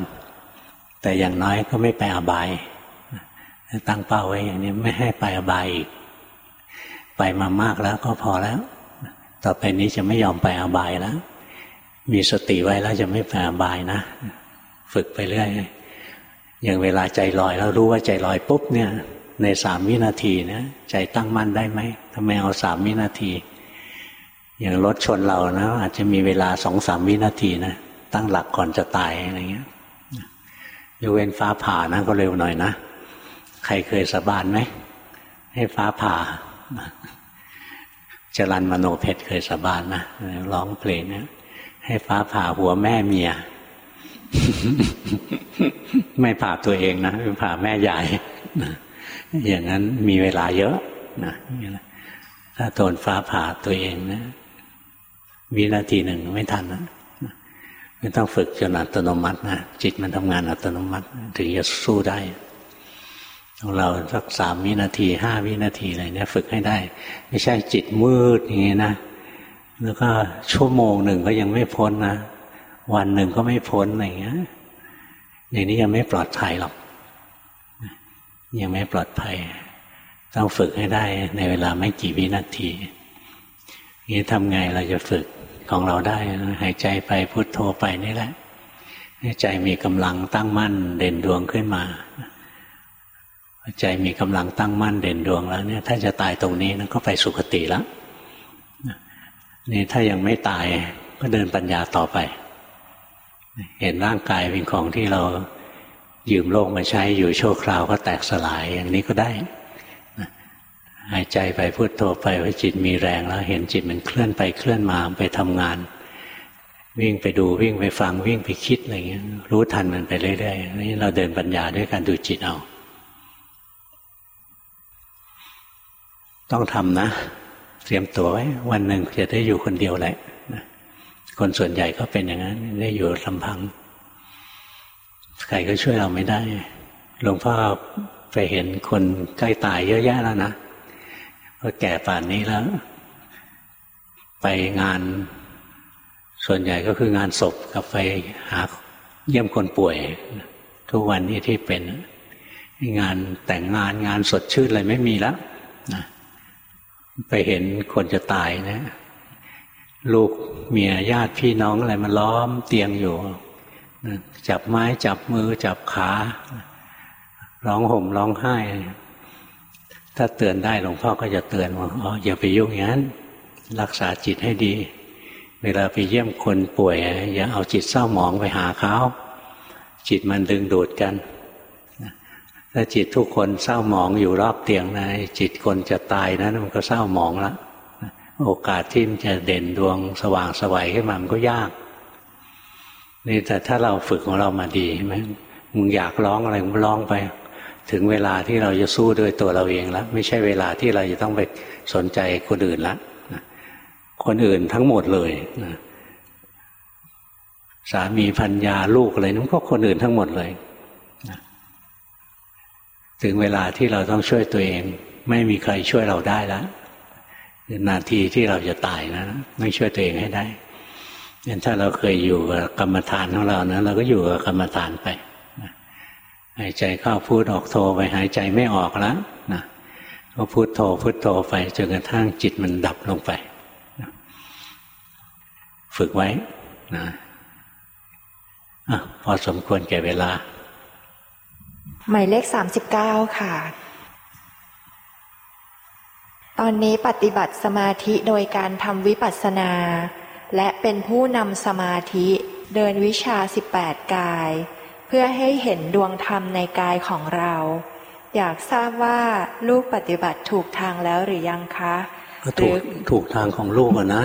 แต่อย่างน้อยก็ไม่ไปอบาย ตั้งเป้าไว้อย่างนี้ไม่ให้ไปอบายอีก ไปมามากแล้วก็พอแล้ว ต่อไปนี้จะไม่ยอมไปอบายแล้ว มีสติไว้แล้วจะไม่ไปอบายนะ ฝึกไปเรื่อยอย่างเวลาใจลอยแล้วรู้ว่าใจลอยปุ๊บเนี่ยในสามวินาทีนะใจตั้งมั่นได้ไหมทำไมเอาสามวินาที อย่างรถชนเรานะ อาจจะมีเวลาสองสามวินาทีนะตั้งหลักก่อนจะตายอะไรเงี้ยยกเว้นฟ้าผ่านะก็เร็วหน่อยนะใครเคยสบานไหมให้ฟ้าผ่าจรันมโนเพชรเคยสบานนะร้องเพลงเนี้ยให้ฟ้าผ่าหัวแม่เมีย ไม่ผ่าตัวเองนะผ่าแม่ใหญ่อย่างนั้นมีเวลาเยอะนะถ้าโดนฟ้าผ่าตัวเองนะวินาทีหนึ่งไม่ทันนะไม่ต้องฝึกจนอัตโนมัตินะจิตมันทำงานอัตโนมัติ ถึงจะสู้ได้ของเราสักสามวินาทีห้าวินาทีอะไรเนี่ยฝึกให้ได้ ไม่ใช่จิตมืดอย่างนี้นะแล้วก็ชั่วโมงหนึ่งก็ยังไม่พ้นนะ วันหนึ่งก็ไม่พ้นอะไรอย่างเงี้ยอย่างนี้ยังไม่ปลอดภัยหรอกยังไม่ปลอดภัย ต้องฝึกให้ได้ในเวลาไม่กี่วินาทีนี่ทำไงเราจะฝึกของเราได้ หายใจไปพุโทโธไปนี่แหละให้ใจมีกำลังตั้งมั่นเด่นดวงขึ้นมา ใจมีกำลังตั้งมั่นเด่นดวงแล้ว เนี่ย ถ้าจะตายตรงนี้นะก็ไปสุคติแล้วนี่ถ้ายังไม่ตายก็เดินปัญญาต่อไป เห็นร่างกายเป็นของที่เรายืมโลกมาใช้อยู่ชั่วคราวก็แตกสลายอย่างนี้ก็ได้หายใจไปพูดโทไปว่าจิตมีแรงแล้วเห็นจิตมันเคลื่อนไปเคลื่อนมาไปทำงาน วิ่งไปดูวิ่งไปฟังวิ่งไปคิดอะไรเงี้ยรู้ทันมันไปเรื่อยๆนี่เราเดินปัญญาด้วยการดูจิตเอา ต้องทำนะ เตรียมตัวไว้วันหนึ่งจะได้อยู่คนเดียวแหละ คนส่วนใหญ่ก็เป็นอย่างนั้น ได้อยู่ลำพัง ใครก็ช่วยเราไม่ได้ หลวงพ่อไปเห็นคนใกล้ตายเยอะแยะแล้วนะพอแก่ป่านนี้แล้ว ไปงานส่วนใหญ่ก็คืองานศพกับไปหาเยี่ยมคนป่วย ทุกวันนี้ที่เป็นงานแต่งงานงานสดชื่นอะไรไม่มีแล้วนะไปเห็นคนจะตายนะ ลูกเมียญาติพี่น้องอะไรมาล้อมเตียงอยู่ จับไม้จับมือจับขาร้องห่มร้องไห้ ถ้าเตือนได้หลวงพ่อก็จะเตือนว่าอ๋ออย่าไปยุ่งอย่างนั้น รักษาจิตให้ดี เวลาไปเยี่ยมคนป่วย อย่าเอาจิตเศร้าหมองไปหาเขาจิตมันดึงดูดกันถ้าจิตทุกคนเศร้าหมองอยู่รอบเตียงนะจิตคนจะตายนั้นมันก็เศร้าหมองแล้ว โอกาสที่มันจะเด่นดวงสว่างสวัยขึ้นมามันก็ยาก นี่แต่ถ้าเราฝึกของเรามาดีใช่ไหมมึงอยากร้องอะไรมึงร้องไป ถึงเวลาที่เราจะสู้ด้วยตัวเราเองแล้ว ไม่ใช่เวลาที่เราจะต้องไปสนใจคนอื่นละคนอื่นทั้งหมดเลยนะสามีพัญญาลูกอะไรนั่นก็คนอื่นทั้งหมดเลยนะถึงเวลาที่เราต้องช่วยตัวเอง ไม่มีใครช่วยเราได้แล้ว นาทีที่เราจะตายนะไม่ช่วยตัวเองให้ได้ยันถ้าเราเคยอยู่กับกรรมฐานของเรานะเราก็อยู่กับกรรมฐานไปหายใจเข้าพูดออกโทไปหายใจไม่ออกแล้วนะก็พูดโทพูดโทไปจนกระทั่งจิตมันดับลงไปนะฝึกไว้นะอะพอสมควรแก่เวลา หมายเลขสามสิบเก้าค่ะ ตอนนี้ปฏิบัติสมาธิโดยการทำวิปัสสนา และเป็นผู้นำสมาธิเดินวิชาสิบแปดกาย เพื่อให้เห็นดวงธรรมในกายของเรา อยากทราบว่าลูกปฏิบัติถูกทางแล้วหรือยังคะก็ถูกถูกทางของลูกนะ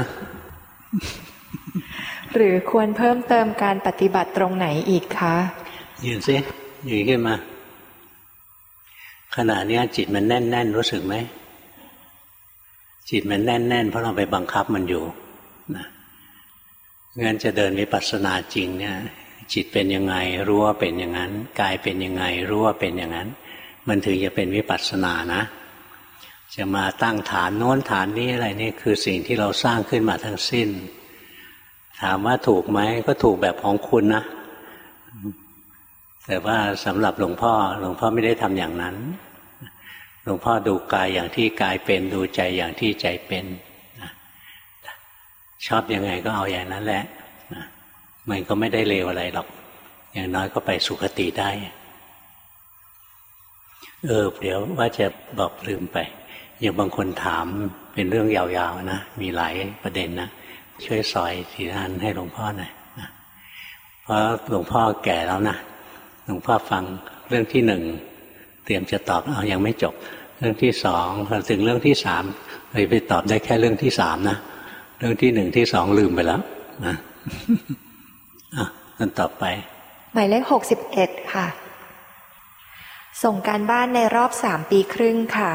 หรือควรเพิ่มเติมการปฏิบัติตรงไหนอีกคะยืนซิยืนขึ้นมา ขณะนี้จิตมันแน่น ๆ รู้สึกไหม จิตมันแน่นๆเพราะเราไปบังคับมันอยู่นะงั้นจะเดินวิปัสสนาจริงเนี่ย จิตเป็นยังไงรู้ว่าเป็นอย่างนั้นกายเป็นยังไงรู้ว่าเป็นอย่างนั้น มันถึงจะเป็นวิปัสสนานะ จะมาตั้งฐานโน้นฐานนี้อะไรนี่คือสิ่งที่เราสร้างขึ้นมาทั้งสิ้น ถามว่าถูกไหมก็ถูกแบบของคุณนะแต่ว่าสำหรับหลวงพ่อหลวงพ่อไม่ได้ทำอย่างนั้น หลวงพ่อดูกายอย่างที่กายเป็นดูใจอย่างที่ใจเป็นชอบยังไงก็เอาอย่างนั้นแหละมันก็ไม่ได้เลวอะไรหรอก อย่างน้อยก็ไปสุคติได้ เออ เดี๋ยวว่าจะบอกลืมไป อย่างบางคนถามเป็นเรื่องยาวๆนะ มีหลายประเด็นนะ ช่วยสอยทีนั้นให้หลวงพ่อหน่อยนะเพราะหลวงพ่อแก่แล้วนะ หลวงพ่อฟังเรื่องที่หนึ่ง เตรียมจะตอบเอายังไม่จบ เรื่องที่สองพอถึงเรื่องที่สามเลยไปตอบได้แค่เรื่องที่สามนะเรื่องที่หนึ่งที่สองลืมไปแล้วนะอะกันต่อไป หมายเลขหกสิบเอ็ดค่ะ ส่งการบ้านในรอบสามปีครึ่งค่ะ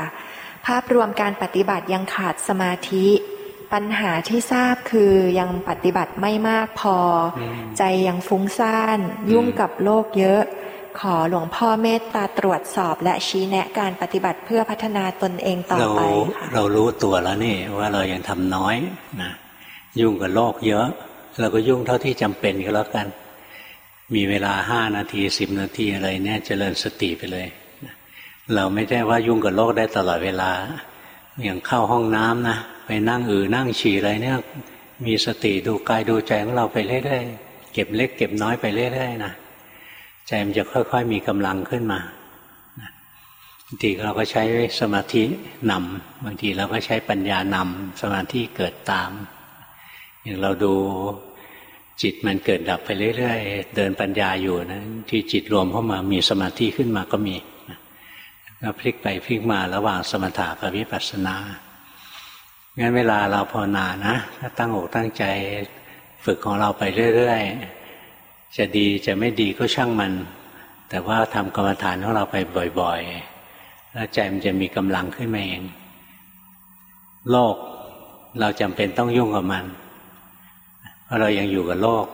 ภาพรวมการปฏิบัติยังขาดสมาธิปัญหาที่ทราบคือยังปฏิบัติไม่มากพอ ใจยังฟุ้งซ่าน ยุ่งกับโลกเยอะ ขอหลวงพ่อเมตตาตรวจสอบและชี้แนะการปฏิบัติเพื่อพัฒนาตนเองต่อไปค่ะเรารู้ตัวแล้วนี่ว่าเรายังทำน้อยนะยุ่งกับโลกเยอะ เราก็ยุ่งเท่าที่จำเป็นก็แล้วกัน มีเวลาห้านาทีสิบนาทีอะไรเนี่ยเจริญสติไปเลย เราไม่ได้ว่ายุ่งกับโลกได้ตลอดเวลา อย่างเข้าห้องน้ำนะไปนั่งอือนั่งฉี่อะไรเนี่ยมีสติดูกายดูใจของเราไปเรื่อยๆเก็บเล็ก เก็บน้อยไปเรื่อยๆนะ ใจมันจะค่อย ๆ มีกำลังขึ้นมาบางทีเราก็ใช้สมาธินำบางทีเราก็ใช้ปัญญานำสมาธิเกิดตาม อย่างเราดูจิตมันเกิดดับไปเรื่อยๆ เดินปัญญาอยู่นะที่จิตรวมเข้ามามีสมาธิขึ้นมาก็มีก็พลิกไปพลิกมาระหว่างสมถะกับวิปัสสนางั้นเวลาเราภาวนานะถ้าตั้งอกตั้งใจฝึกของเราไปเรื่อยๆ จะดีจะไม่ดีก็ช่างมัน แต่ว่าทำกรรมฐานของเราไปบ่อยๆ แล้วใจมันจะมีกำลังขึ้นมาเอง โลกเราจำเป็นต้องยุ่งกับมัน เพราะเรายังอยู่กับโลก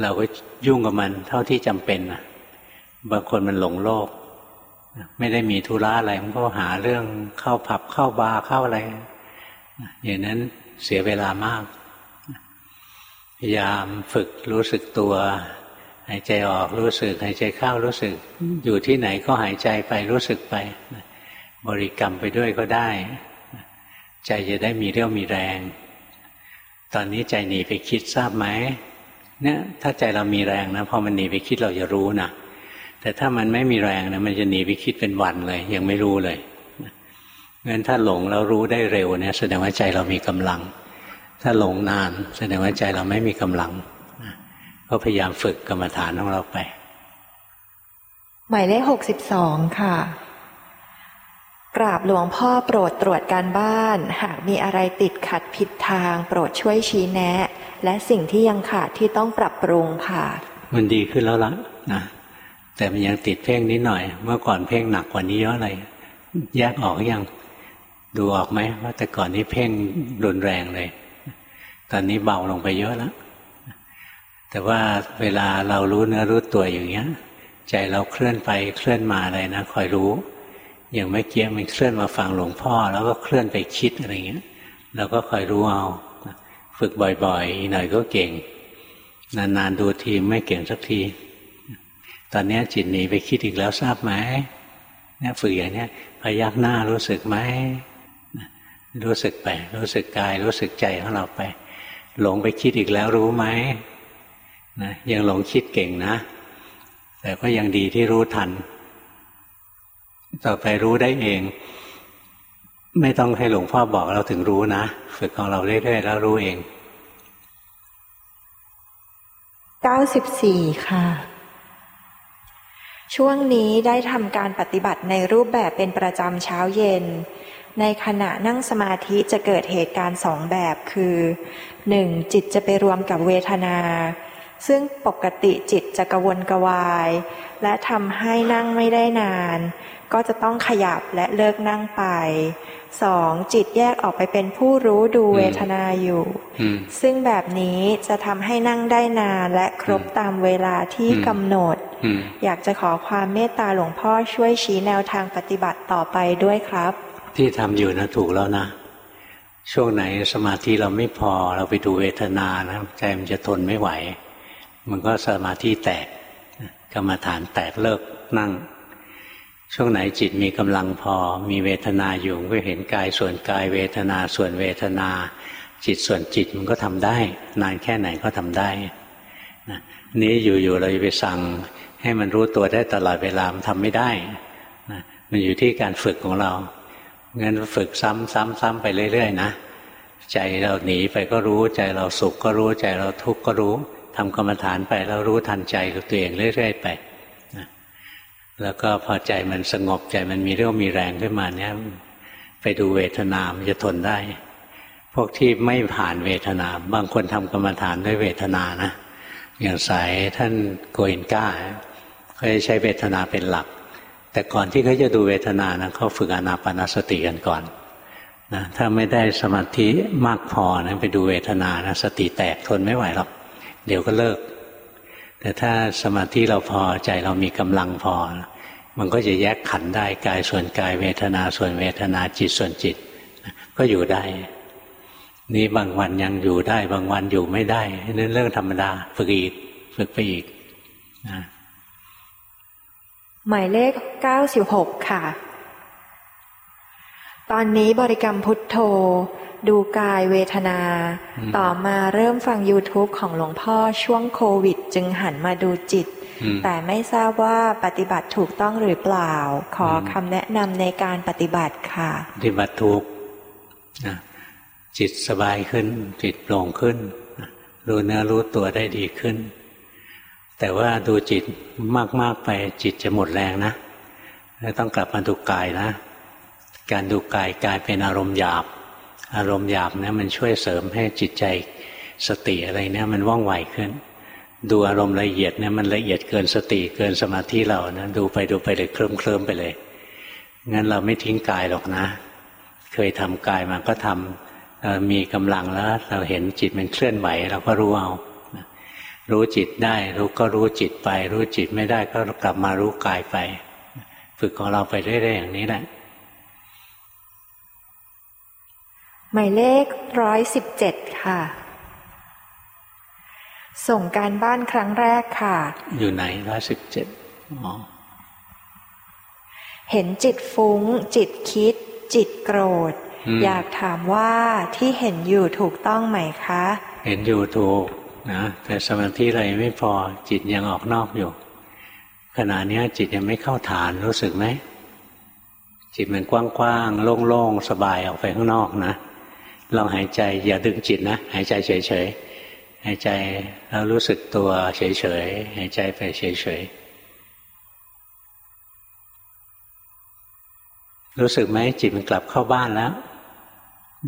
เราก็ยุ่งกับมันเท่าที่จำเป็นนะบางคนมันหลงโลก ไม่ได้มีธุระอะไรมันก็หาเรื่องเข้าผับเข้าบาร์เข้าอะไร อย่างนั้นเสียเวลามาก พยายามฝึกรู้สึกตัวหายใจออกรู้สึกหายใจเข้ารู้สึก อยู่ที่ไหนก็หายใจไปรู้สึกไป บริกรรมไปด้วยก็ได้ ใจจะได้มีเรี่ยวมีแรง ตอนนี้ใจหนีไปคิดทราบไหมเนี่ยถ้าใจเรามีแรงนะพอมันหนีไปคิดเราจะรู้นะแต่ถ้ามันไม่มีแรงนะมันจะหนีไปคิดเป็นวันเลย ยังไม่รู้เลยงั้นถ้าหลงแล้วรู้ได้เร็วเนี่ยแสดงว่าใจเรามีกำลัง ถ้าหลงนานแสดงว่าใจเราไม่มีกำลัง ก็พยายามฝึกกรรมฐานของเราไป หมายเลขหกสิบสองค่ะ กราบหลวงพ่อโปรดตรวจการบ้าน หากมีอะไรติดขัดผิดทาง โปรดช่วยชี้แนะ และสิ่งที่ยังขาดที่ต้องปรับปรุงค่ะ มันดีขึ้นแล้วละนะแต่มันยังติดเพ่งนิดหน่อย เมื่อก่อนเพ่งหนักกว่านี้เยอะเลยแยกออกยังดูออกไหมว่าแต่ก่อนนี้เพ่งรุนแรงเลย ตอนนี้เบาลงไปเยอะแล้วแต่ว่าเวลาเรารู้เนื้อรู้ตัวอย่างเงี้ย ใจเราเคลื่อนไปเคลื่อนมาอะไรนะคอยรู้ อย่างเมื่อกี้มันเคลื่อนมาฟังหลวงพ่อ แล้วก็เคลื่อนไปคิดอะไรเงี้ยเราก็คอยรู้เอาฝึกบ่อยๆหน่อยก็เก่ง นานๆดูทีไม่เก่งสักที ตอนนี้จิตหนีไปคิดอีกแล้วทราบไหมเนี่ยฝึกอย่างนี้พยักหน้ารู้สึกไหมรู้สึกไป รู้สึกกาย รู้สึกใจของเราไป หลงไปคิดอีกแล้วรู้ไหมนะยังหลงคิดเก่งนะ แต่ก็ยังดีที่รู้ทัน ต่อไปรู้ได้เอง ไม่ต้องให้หลวงพ่อบอกเราถึงรู้นะฝึกของเราเรื่อยๆแล้วรู้เองเก้าสิบสี่ค่ะ ช่วงนี้ได้ทำการปฏิบัติในรูปแบบเป็นประจำเช้าเย็น ในขณะนั่งสมาธิจะเกิดเหตุการณ์สองแบบคือหนึ่งจิตจะไปรวมกับเวทนา ซึ่งปกติจิตจะกระวนกระวาย และทำให้นั่งไม่ได้นาน ก็จะต้องขยับและเลิกนั่งไปสองจิตแยกออกไปเป็นผู้รู้ดูเวทนาอยู่ ซึ่งแบบนี้จะทำให้นั่งได้นานและครบตามเวลาที่กำหนด อยากจะขอความเมตตาหลวงพ่อช่วยชี้แนวทางปฏิบัติต่อไปด้วยครับ ที่ทำอยู่นะถูกแล้วนะ ช่วงไหนสมาธิเราไม่พอเราไปดูเวทนานะใจมันจะทนไม่ไหว มันก็สมาธิแตกกรรมฐานแตกเลิกนั่ง ช่วงไหนจิตมีกำลังพอมีเวทนาอยู่ก็เห็นกายส่วนกายเวทนาส่วนเวทนา จิตส่วนจิตมันก็ทำได้ นานแค่ไหนก็ทำได้นะนี้อยู่ๆเราไปสั่งให้มันรู้ตัวได้ตลอดเวลามันทำไม่ได้นะมันอยู่ที่การฝึกของเรา งั้นฝึกซ้ำซ้ำซ้ำไปเรื่อยๆนะใจเราหนีไปก็รู้ใจเราสุขก็รู้ใจเราทุกข์ก็รู้ทำกรรมฐานไปแล้วรู้ทันใจตัวเองเรื่อยๆไปนะแล้วก็พอใจมันสงบใจมันมีเรื่องมีแรงขึ้นมาเนี้ยไปดูเวทนา มันจะทนได้ พวกที่ไม่ผ่านเวทนา บางคนทำกรรมฐานด้วยเวทนานะอย่างสายท่านโกอินก้าเขาจะใช้เวทนาเป็นหลัก แต่ก่อนที่เขาจะดูเวทนานะเขาฝึกอนาปนาสติกันก่อนนะถ้าไม่ได้สมาธิมากพอนะไปดูเวทนานะสติแตกทนไม่ไหวหรอกเดี๋ยวก็เลิก แต่ถ้าสมาธิเราพอใจเรามีกำลังพอ มันก็จะแยกขันได้กายส่วนกายเวทนาส่วนเวทนาจิตส่วนจิต ก็อยู่ได้ นี่บางวันยังอยู่ได้ บางวันอยู่ไม่ได้นั่นเรื่องธรรมดาฝึกอีกฝึกไปอีกนะ หมายเลขเก้าสิบหกค่ะ ตอนนี้บริกรรมพุทโธ ดูกายเวทนา ต่อมาเริ่มฟัง YouTube ของหลวงพ่อช่วงโควิด จึงหันมาดูจิต แต่ไม่ทราบว่าปฏิบัติถูกต้องหรือเปล่า ขอคำแนะนำในการปฏิบัติค่ะ ปฏิบัติถูกจิตสบายขึ้น จิตโปร่งขึ้น รู้เนื้อรู้ตัวได้ดีขึ้น แต่ว่าดูจิตมาก ๆ ไปจิตจะหมดแรงนะต้องกลับมาดูกายนะ การดูกายกายเป็นอารมณ์หยาบ อารมณ์หยาบเนี่ยมันช่วยเสริมให้จิตใจสติอะไรเนี่ยมันว่องไวขึ้น ดูอารมณ์ละเอียดเนี่ยมันละเอียดเกินสติเกินสมาธิเรานะดูไปดูไปเลยเคลิ้มเคลิ้มไปเลยงั้นเราไม่ทิ้งกายหรอกนะ เคยทำกายมาก็ทำมีกำลังแล้ว เราเห็นจิตมันเคลื่อนไหวเราก็รู้เอา รู้จิตได้รู้ก็รู้จิตไป รู้จิตไม่ได้ก็กลับมารู้กายไป ฝึกของเราไปเรื่อยๆอย่างนี้แหละหมายเลขร้อยสิบเจ็ดค่ะ ส่งการบ้านครั้งแรกค่ะ อยู่ไหนร้อยสิบเจ็ดเห็นจิตฟุง้ง จิตคิด จิตโกรธ อยากถามว่าที่เห็นอยู่ถูกต้องไหมคะ เห็นอยู่ถูก นะแต่สมาธิอะไรไม่พอจิตยังออกนอกอยู่ ขณะนี้จิตยังไม่เข้าฐานรู้สึกไหมจิตมันกว้างๆโล่งๆสบายออกไปข้างนอกนะลองหายใจอย่าดึงจิตนะหายใจเฉยๆหายใจแล้วรู้สึกตัวเฉยๆหายใจไปเฉยๆรู้สึกไหมจิตมันกลับเข้าบ้านแล้ว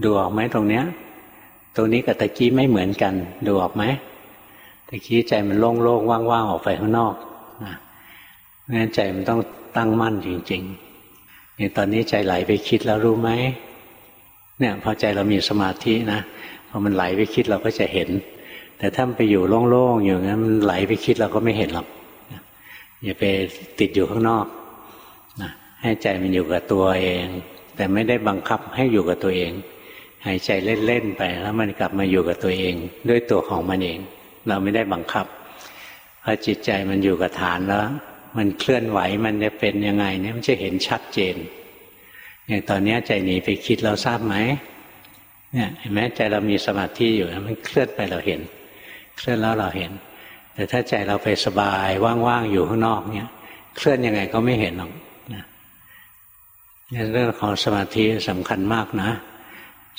ดูออกไหมตรงเนี้ยตรงนี้กับตะกี้ไม่เหมือนกัน ดูออกไหม ตะกี้ใจมันโล่งๆว่างๆออกไปข้างนอกนะงั้นใจมันต้องตั้งมั่นจริงๆนี่ตอนนี้ใจไหลไปคิดแล้วรู้ไหมเนี่ยพอใจเรามีสมาธินะพอมันไหลไปคิดเราก็จะเห็น แต่ถ้าไปอยู่โล่งๆอยู่งั้นมันไหลไปคิดเราก็ไม่เห็นหรอกอย่าไปติดอยู่ข้างนอกนะให้ใจมันอยู่กับตัวเอง แต่ไม่ได้บังคับให้อยู่กับตัวเองหายใจเล่นๆไปแล้วมันกลับมาอยู่กับตัวเอง ด้วยตัวของมันเอง เราไม่ได้บังคับพอจิตใจมันอยู่กับฐานแล้ว มันเคลื่อนไหวมันจะเป็นยังไงเนี่ยมันจะเห็นชัดเจนอย่างตอนนี้ใจหนีไปคิดเราทราบไหมเนี่ยเห็นไหมใจเรามีสมาธิอยู่มันเคลื่อนไปเราเห็น เคลื่อนแล้วเราเห็น แต่ถ้าใจเราไปสบายว่างๆอยู่ข้างนอกเนี่ย เคลื่อนยังไงก็ไม่เห็นหรอกนะเรื่องของสมาธิสำคัญมากนะ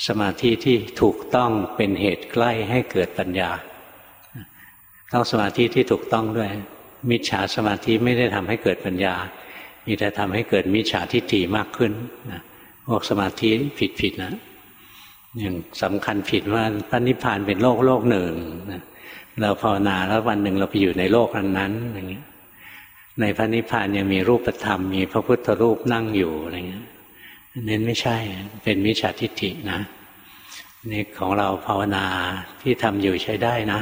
สมาธิที่ถูกต้องเป็นเหตุใกล้ให้เกิดปัญญา ต้องสมาธิที่ถูกต้องด้วย มิจฉาสมาธิไม่ได้ทำให้เกิดปัญญา มีแต่ทำให้เกิดมิจฉาทิฏฐิมากขึ้นนะพวกสมาธิผิดผิดนะอย่างสำคัญผิดว่าพระนิพพานเป็นโลกโลกหนึ่งนะเราภาวนาแล้ววันหนึ่งเราไปอยู่ในโลกนั้นนั้นอย่างเงี้ยในพระนิพพานยังมีรูปธรรมมีพระพุทธรูปนั่งอยู่อะไรเงี้ยเน้นไม่ใช่เป็นมิจฉาทิฏฐินะนี่ของเราภาวนาที่ทำอยู่ใช้ได้นะ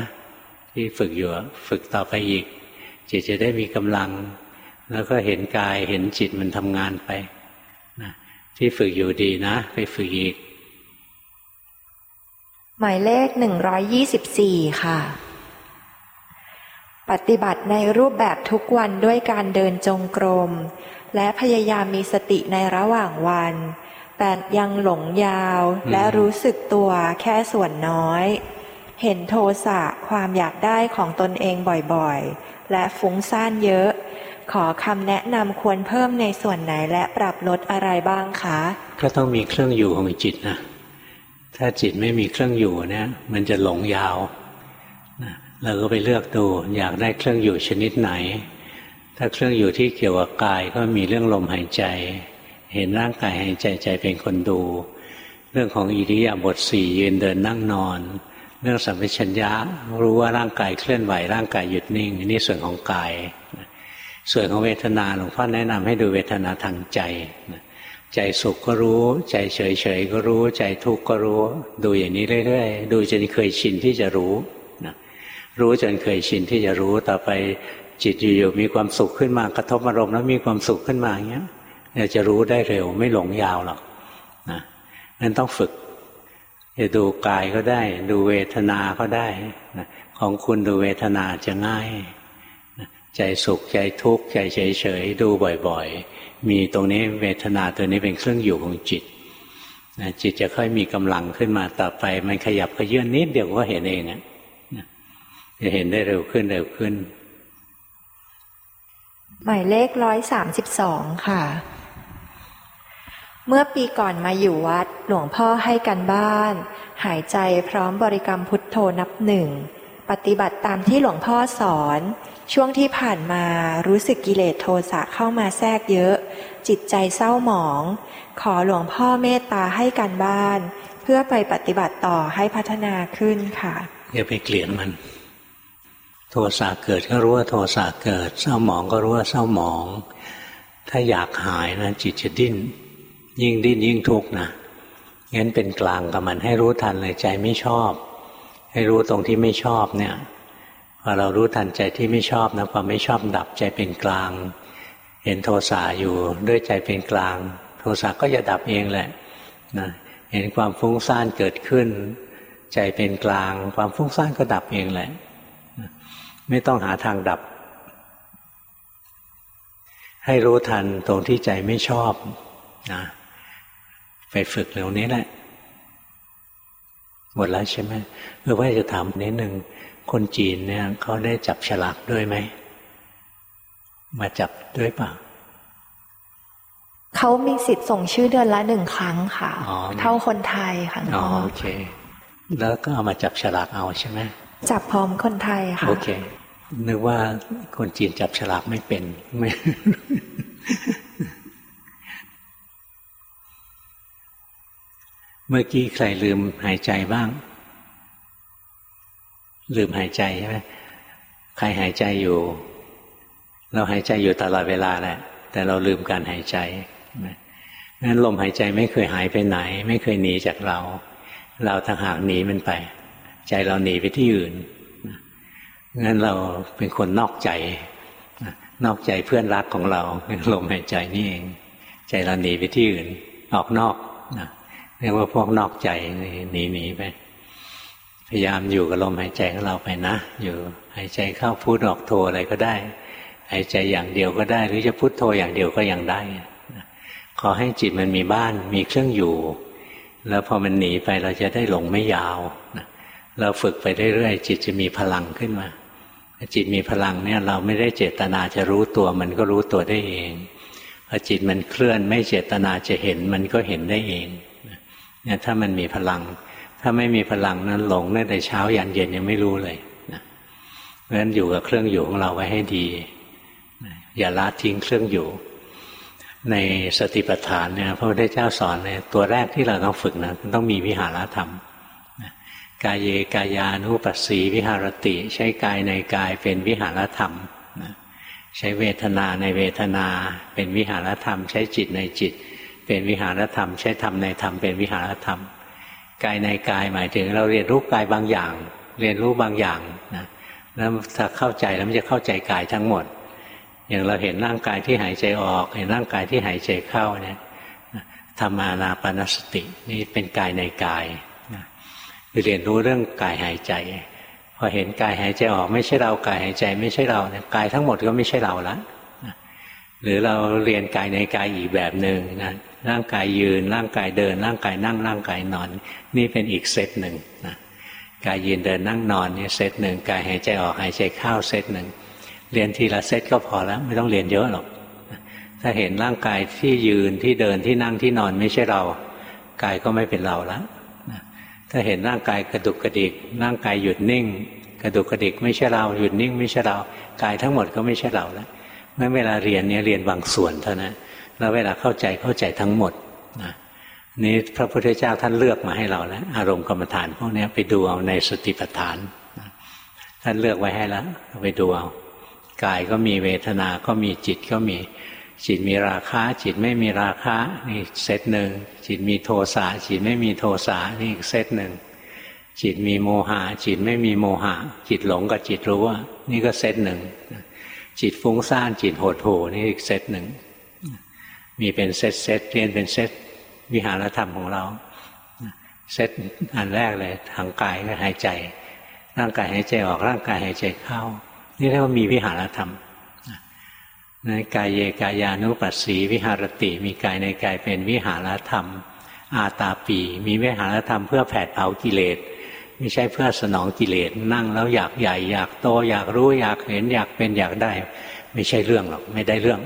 ที่ฝึกอยู่ฝึกต่อไปอีก จิตจะได้มีกำลัง แล้วก็เห็นกายเห็นจิตมันทำงานไปนะที่ฝึกอยู่ดีนะ ไปฝึกอีก หมายเลขหนึ่งร้อยยี่สิบสี่ค่ะ ปฏิบัติในรูปแบบทุกวันด้วยการเดินจงกรม และพยายามมีสติในระหว่างวันแต่ยังหลงยาวและรู้สึกตัวแค่ส่วนน้อย เห็นโทสะความอยากได้ของตนเองบ่อยๆ และฟุ้งซ่านเยอะ ขอคำแนะนำควรเพิ่มในส่วนไหนและปรับลดอะไรบ้างคะ ก็ต้องมีเครื่องอยู่ของจิตนะ ถ้าจิตไม่มีเครื่องอยู่เนี่ยมันจะหลงยาวเราก็ไปเลือกดูอยากได้เครื่องอยู่ชนิดไหน ถ้าเครื่องอยู่ที่เกี่ยวกับกายก็มีเรื่องลมหายใจ เห็นร่างกายหายใจใจเป็นคนดู เรื่องของอิริยาบถสี่ยืนเดินนั่งนอน เรื่องสัมปชัญญะรู้ว่าร่างกายเคลื่อนไหวร่างกายหยุดนิ่งนี่ส่วนของกาย ส่วนของเวทนาหลวงพ่อแนะนำให้ดูเวทนาทางใจ ใจสุขก็รู้ ใจเฉยเฉยก็รู้ ใจทุกข์ก็รู้ ดูอย่างนี้เรื่อยๆดูจนเคยชินที่จะรู้รู้จนเคยชินที่จะรู้ต่อไปจิตอยู่ๆมีความสุขขึ้นมากระทบอารมณ์แล้วมีความสุขขึ้นมาอย่างเงี้ยจะรู้ได้เร็วไม่หลงยาวหรอกนะนั้นต้องฝึก จะดูกายก็ได้ ดูเวทนาก็ได้ของคุณดูเวทนาจะง่าย ใจสุขใจทุกข์ใจเฉยๆดูบ่อยๆ มีตรงนี้เวทนาตัวนี้เป็นเครื่องอยู่ของจิตจิตจะค่อยมีกำลังขึ้นมาต่อไป มันขยับขยื่นนิดเดียวก็เห็นเองนะจะเห็นได้เร็วขึ้นเร็วขึ้น หมายเลขร้อยสามสิบสองค่ะ เมื่อปีก่อนมาอยู่วัดหลวงพ่อให้กันบ้าน หายใจพร้อมบริกรรมพุทโธนับหนึ่ง ปฏิบัติตามที่หลวงพ่อสอน ช่วงที่ผ่านมารู้สึกกิเลสโทสะเข้ามาแทรกเยอะ จิตใจเศร้าหมอง ขอหลวงพ่อเมตตาให้กันบ้าน เพื่อไปปฏิบัติต่อให้พัฒนาขึ้นค่ะอย่าไปเกลียดมัน โทสะเกิดก็รู้ว่าโทสะเกิด เศร้าหมองก็รู้ว่าเศร้าหมอง ถ้าอยากหายนะจิตจะดิ้น ยิ่งดิ้นยิ่งทุกข์นะงั้นเป็นกลางกับมันให้รู้ทันเลยใจไม่ชอบ ให้รู้ตรงที่ไม่ชอบเนี่ยพอเรารู้ทันใจที่ไม่ชอบนะพอไม่ชอบดับใจเป็นกลาง เห็นโทสะอยู่ด้วยใจเป็นกลาง โทสะก็จะดับเองแหละนะเห็นความฟุ้งซ่านเกิดขึ้น ใจเป็นกลาง ความฟุ้งซ่านก็ดับเองแหละ ไม่ต้องหาทางดับ ให้รู้ทันตรงที่ใจไม่ชอบนะ ไปฝึกเร็วนี้แหละ หมดแล้วใช่ไหมเพื่อว่าจะถามนิดหนึ่งคนจีนเนี่ยเขาได้จับฉลากด้วยไหม มาจับด้วยเปล่าเขามีสิทธิ์ส่งชื่อเดือนละหนึ่งครั้งค่ะ เท่าคนไทยค่ะอ๋อโอเค แล้วก็เอามาจับฉลากเอาใช่ไหมจับพร้อมคนไทยค่ะ โอเค นึกว่าคนจีนจับฉลากไม่เป็นไม่ เมื่อกี้ใครลืมหายใจบ้าง ลืมหายใจใช่ไหมใครหายใจอยู่ เราหายใจอยู่ตลอดเวลาแหละ แต่เราลืมการหายใจงั้นลมหายใจไม่เคยหายไปไหน ไม่เคยหนีจากเรา เราทางหากหนีมันไป ใจเราหนีไปที่อื่นงั้นเราเป็นคนนอกใจ นอกใจเพื่อนรักของเราลมหายใจนี่เอง ใจเราหนีไปที่อื่น ออกนอกนะ เรียกว่าพวกนอกใจหนีหนีไปพยายามอยู่กับลมหายใจของเราไปนะ อยู่หายใจเข้าพุทออกโทอะไรก็ได้หายใจอย่างเดียวก็ได้ หรือจะพุทโทอย่างเดียวก็ยังได้ ขอให้จิตมันมีบ้านมีเครื่องอยู่ แล้วพอมันหนีไปเราจะได้หลงไม่ยาวเราฝึกไปเรื่อยๆจิตจะมีพลังขึ้นมาจิตมีพลังเนี่ยเราไม่ได้เจตนาจะรู้ตัวมันก็รู้ตัวได้เองพอจิตมันเคลื่อนไม่เจตนาจะเห็นมันก็เห็นได้เอง เนี่ยถ้ามันมีพลัง ถ้าไม่มีพลังนั้นหลงตั้งแต่เช้ายันเย็นยังไม่รู้เลยนะเพราะฉะนั้นอยู่กับเครื่องอยู่ของเราไว้ให้ดี อย่าละทิ้งเครื่องอยู่ ในสติปัฏฐานเนี่ยพระพุทธเจ้าสอนเนี่ยตัวแรกที่เราต้องฝึกนะต้องมีวิหารธรรมกายเยกายานุปัสสีวิหารติ ใช้กายในกายเป็นวิหารธรรม ใช้เวทนาในเวทนาเป็นวิหารธรรม ใช้จิตในจิต เป็นวิหารธรรม ใช้ธรรมในธรรมเป็นวิหารธรรม กายในกายหมายถึง เราเรียนรู้กายบางอย่าง เรียนรู้บางอย่างนะแล้วถ้าเข้าใจแล้วมันจะเข้าใจกายทั้งหมด อย่างเราเห็นร่างกายที่หายใจออก เห็นร่างกายที่หายใจเข้าเนี่ยธรรมานาปนสตินี่เป็นกายในกายคือเรียนรู้เรื่องกายหายใจพอเห็นกายหายใจออก ไม่ใช่เรากายหายใจไม่ใช่เราเนี่ยกายทั้งหมดก็ไม่ใช่เราละหรือเราเรียนกายในกายอีกแบบหนึ่งนะ ร่างกายยืน ร่างกายเดิน ร่างกายนั่ง ร่างกายนอน นี่เป็นอีกเซตหนึ่งนะกายยืนเดินนั่งนอนนี่เซตหนึ่งกายหายใจออกหายใจเข้าเซตหนึ่งเรียนทีละเซตก็พอแล้ว ไม่ต้องเรียนเยอะหรอกถ้าเห็นร่างกายที่ยืนที่เดินที่นั่งที่นอนไม่ใช่เรากายก็ไม่เป็นเราแล้วถ้าเห็นร่างกายกระดุกกระดิก ร่างกายหยุดนิ่ง กระดุกกระดิกไม่ใช่เราหยุดนิ่ง ไม่ใช่เรา กายทั้งหมดก็ไม่ใช่เราแล้วเมื่อเวลาเรียนเนี่ยเรียนบางส่วนเท่านั้น แล้วเวลาเข้าใจเข้าใจทั้งหมดนะนี่พระพุทธเจ้าท่านเลือกมาให้เราแล้วอารมณ์กรรมฐานพวกนี้ไปดูเอาในสติปัฏฐานท่านเลือกไว้ให้แล้วไปดูเอากายก็มีเวทนา ก็มีจิตก็มีจิตมีราคะ จิตไม่มีราคะนี่เซตหนึ่งจิตมีโทสะจิตไม่มีโทสะนี่อีกเซตหนึ่งจิตมีโมหะจิตไม่มีโมหะ จิตหลงกับจิตรู้ว่านี่ก็เซตหนึ่งจิตฟุ้งซ่านจิตหดหู่นี่อีกเซตหนึ่ง มีเป็นเซตเซตเรียนเป็นเซตวิหารธรรมของเราเซตอันแรกเลยทางกายก็หายใจ ร่างกายหายใจออกร่างกายหายใจเข้า นี่เรียกว่ามีวิหารธรรมกาเยกายานุปัสสีวิหะระติ มีกายในกายเป็นวิหารธรรม อาตาปี มีวิหารธรรมเพื่อแผดเผากิเลสไม่ใช่เพื่อสนองกิเลสนั่งแล้วอยากใหญ่ อยากโตอยากรู้อยากเห็นอยากเป็นอยากได้ ไม่ใช่เรื่องหรอกไม่ได้เรื่อง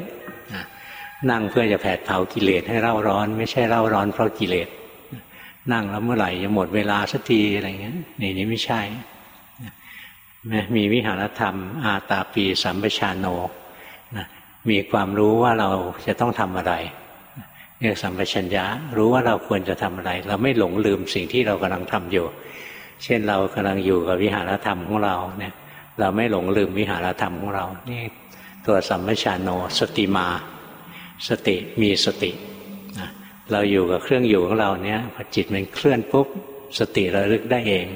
นั่งเพื่อจะแผดเผากิเลสให้เร่าร้อน ไม่ใช่เร่าร้อนเพราะกิเลสนั่งแล้วเมื่อไหร่จะหมดเวลาสักทีอะไรเงี้ยนี่นี่ไม่ใช่มีวิหารธรรม อาตาปีสัมปชานโนมีความรู้ว่าเราจะต้องทำอะไรเรียกสัมปชัญญะรู้ว่าเราควรจะทำอะไร เราไม่หลงลืมสิ่งที่เรากำลังทำอยู่ เช่นเรากำลังอยู่กับวิหารธรรมของเราเนี่ย เราไม่หลงลืมวิหารธรรมของเรา นี่ตัวสัมปชัญโนสติมา สติมีสติเราอยู่กับเครื่องอยู่ของเราเนี่ยพอจิตมันเคลื่อนปุ๊บสติระลึกได้เอง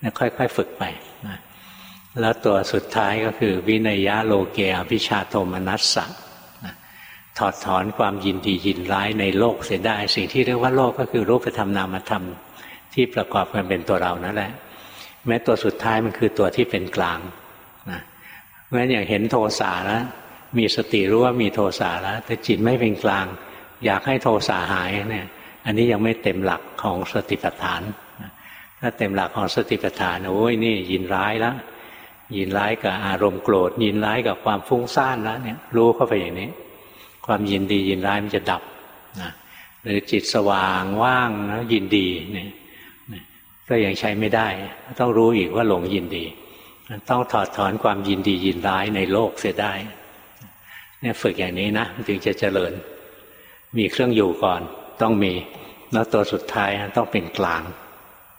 แล้วค่อยๆฝึกไปนะแล้วตัวสุดท้ายก็คือ วินัยยะโลเกอภิชาโทมนัสสะถอดถอนความยินดียินร้ายในโลกเสียได้ สิ่งที่เรียกว่าโลกก็คือรูปธรรมนามธรรมที่ประกอบกันเป็นตัวเรานั่นแหละ แม้ตัวสุดท้ายมันคือตัวที่เป็นกลางนะเพราะฉะนั้นอย่างเห็นโทสะแล้ว มีสติรู้ว่ามีโทสะแล้ว แต่จิตไม่เป็นกลาง อยากให้โทสะหายเนี่ยอันนี้ยังไม่เต็มหลักของสติปัฏฐาน ถ้าเต็มหลักของสติปัฏฐานโอ้ยนี่ยินร้ายแล้วยินร้ายกับอารมณ์โกรธ ยินร้ายกับความฟุ้งซ่านแล้วเนี่ยรู้เข้าไปอย่างนี้ ความยินดียินร้ายมันจะดับนะหรือจิตสว่างว่างแล้วยินดีเนี่ยก็ยังใช้ไม่ได้ ต้องรู้อีกว่าหลงยินดี ต้องถอดถอนความยินดียินร้ายในโลกเสียได้ เนี่ยฝึกอย่างนี้นะจึงจะเจริญ มีเครื่องอยู่ก่อน ต้องมีแล้วตัวสุดท้ายต้องเป็นกลาง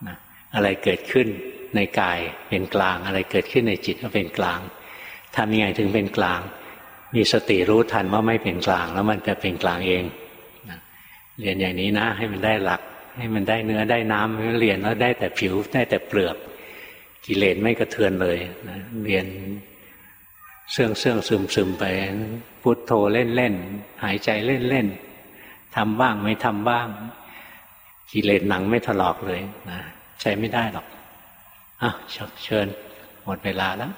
นะอะไรเกิดขึ้นในกายเป็นกลาง อะไรเกิดขึ้นในจิตก็เป็นกลางทำยังไงถึงเป็นกลาง มีสติรู้ทันว่าไม่เป็นกลาง แล้วมันจะเป็นกลางเองนะเรียนอย่างนี้นะ ให้มันได้หลัก ให้มันได้เนื้อได้น้ำเรียนแล้วได้แต่ผิวได้แต่เปลือกกิเลสไม่กระเทือนเลยนะเรียน เสื่องเสื่องซึมซึมไป พุทโธเล่นเล่นหายใจเล่นเล่นทำบ้างไม่ทำบ้าง กิเลสหนังไม่ถลอกเลยนะใช้ไม่ได้หรอกอะเชิญหมดเวลาแล้ว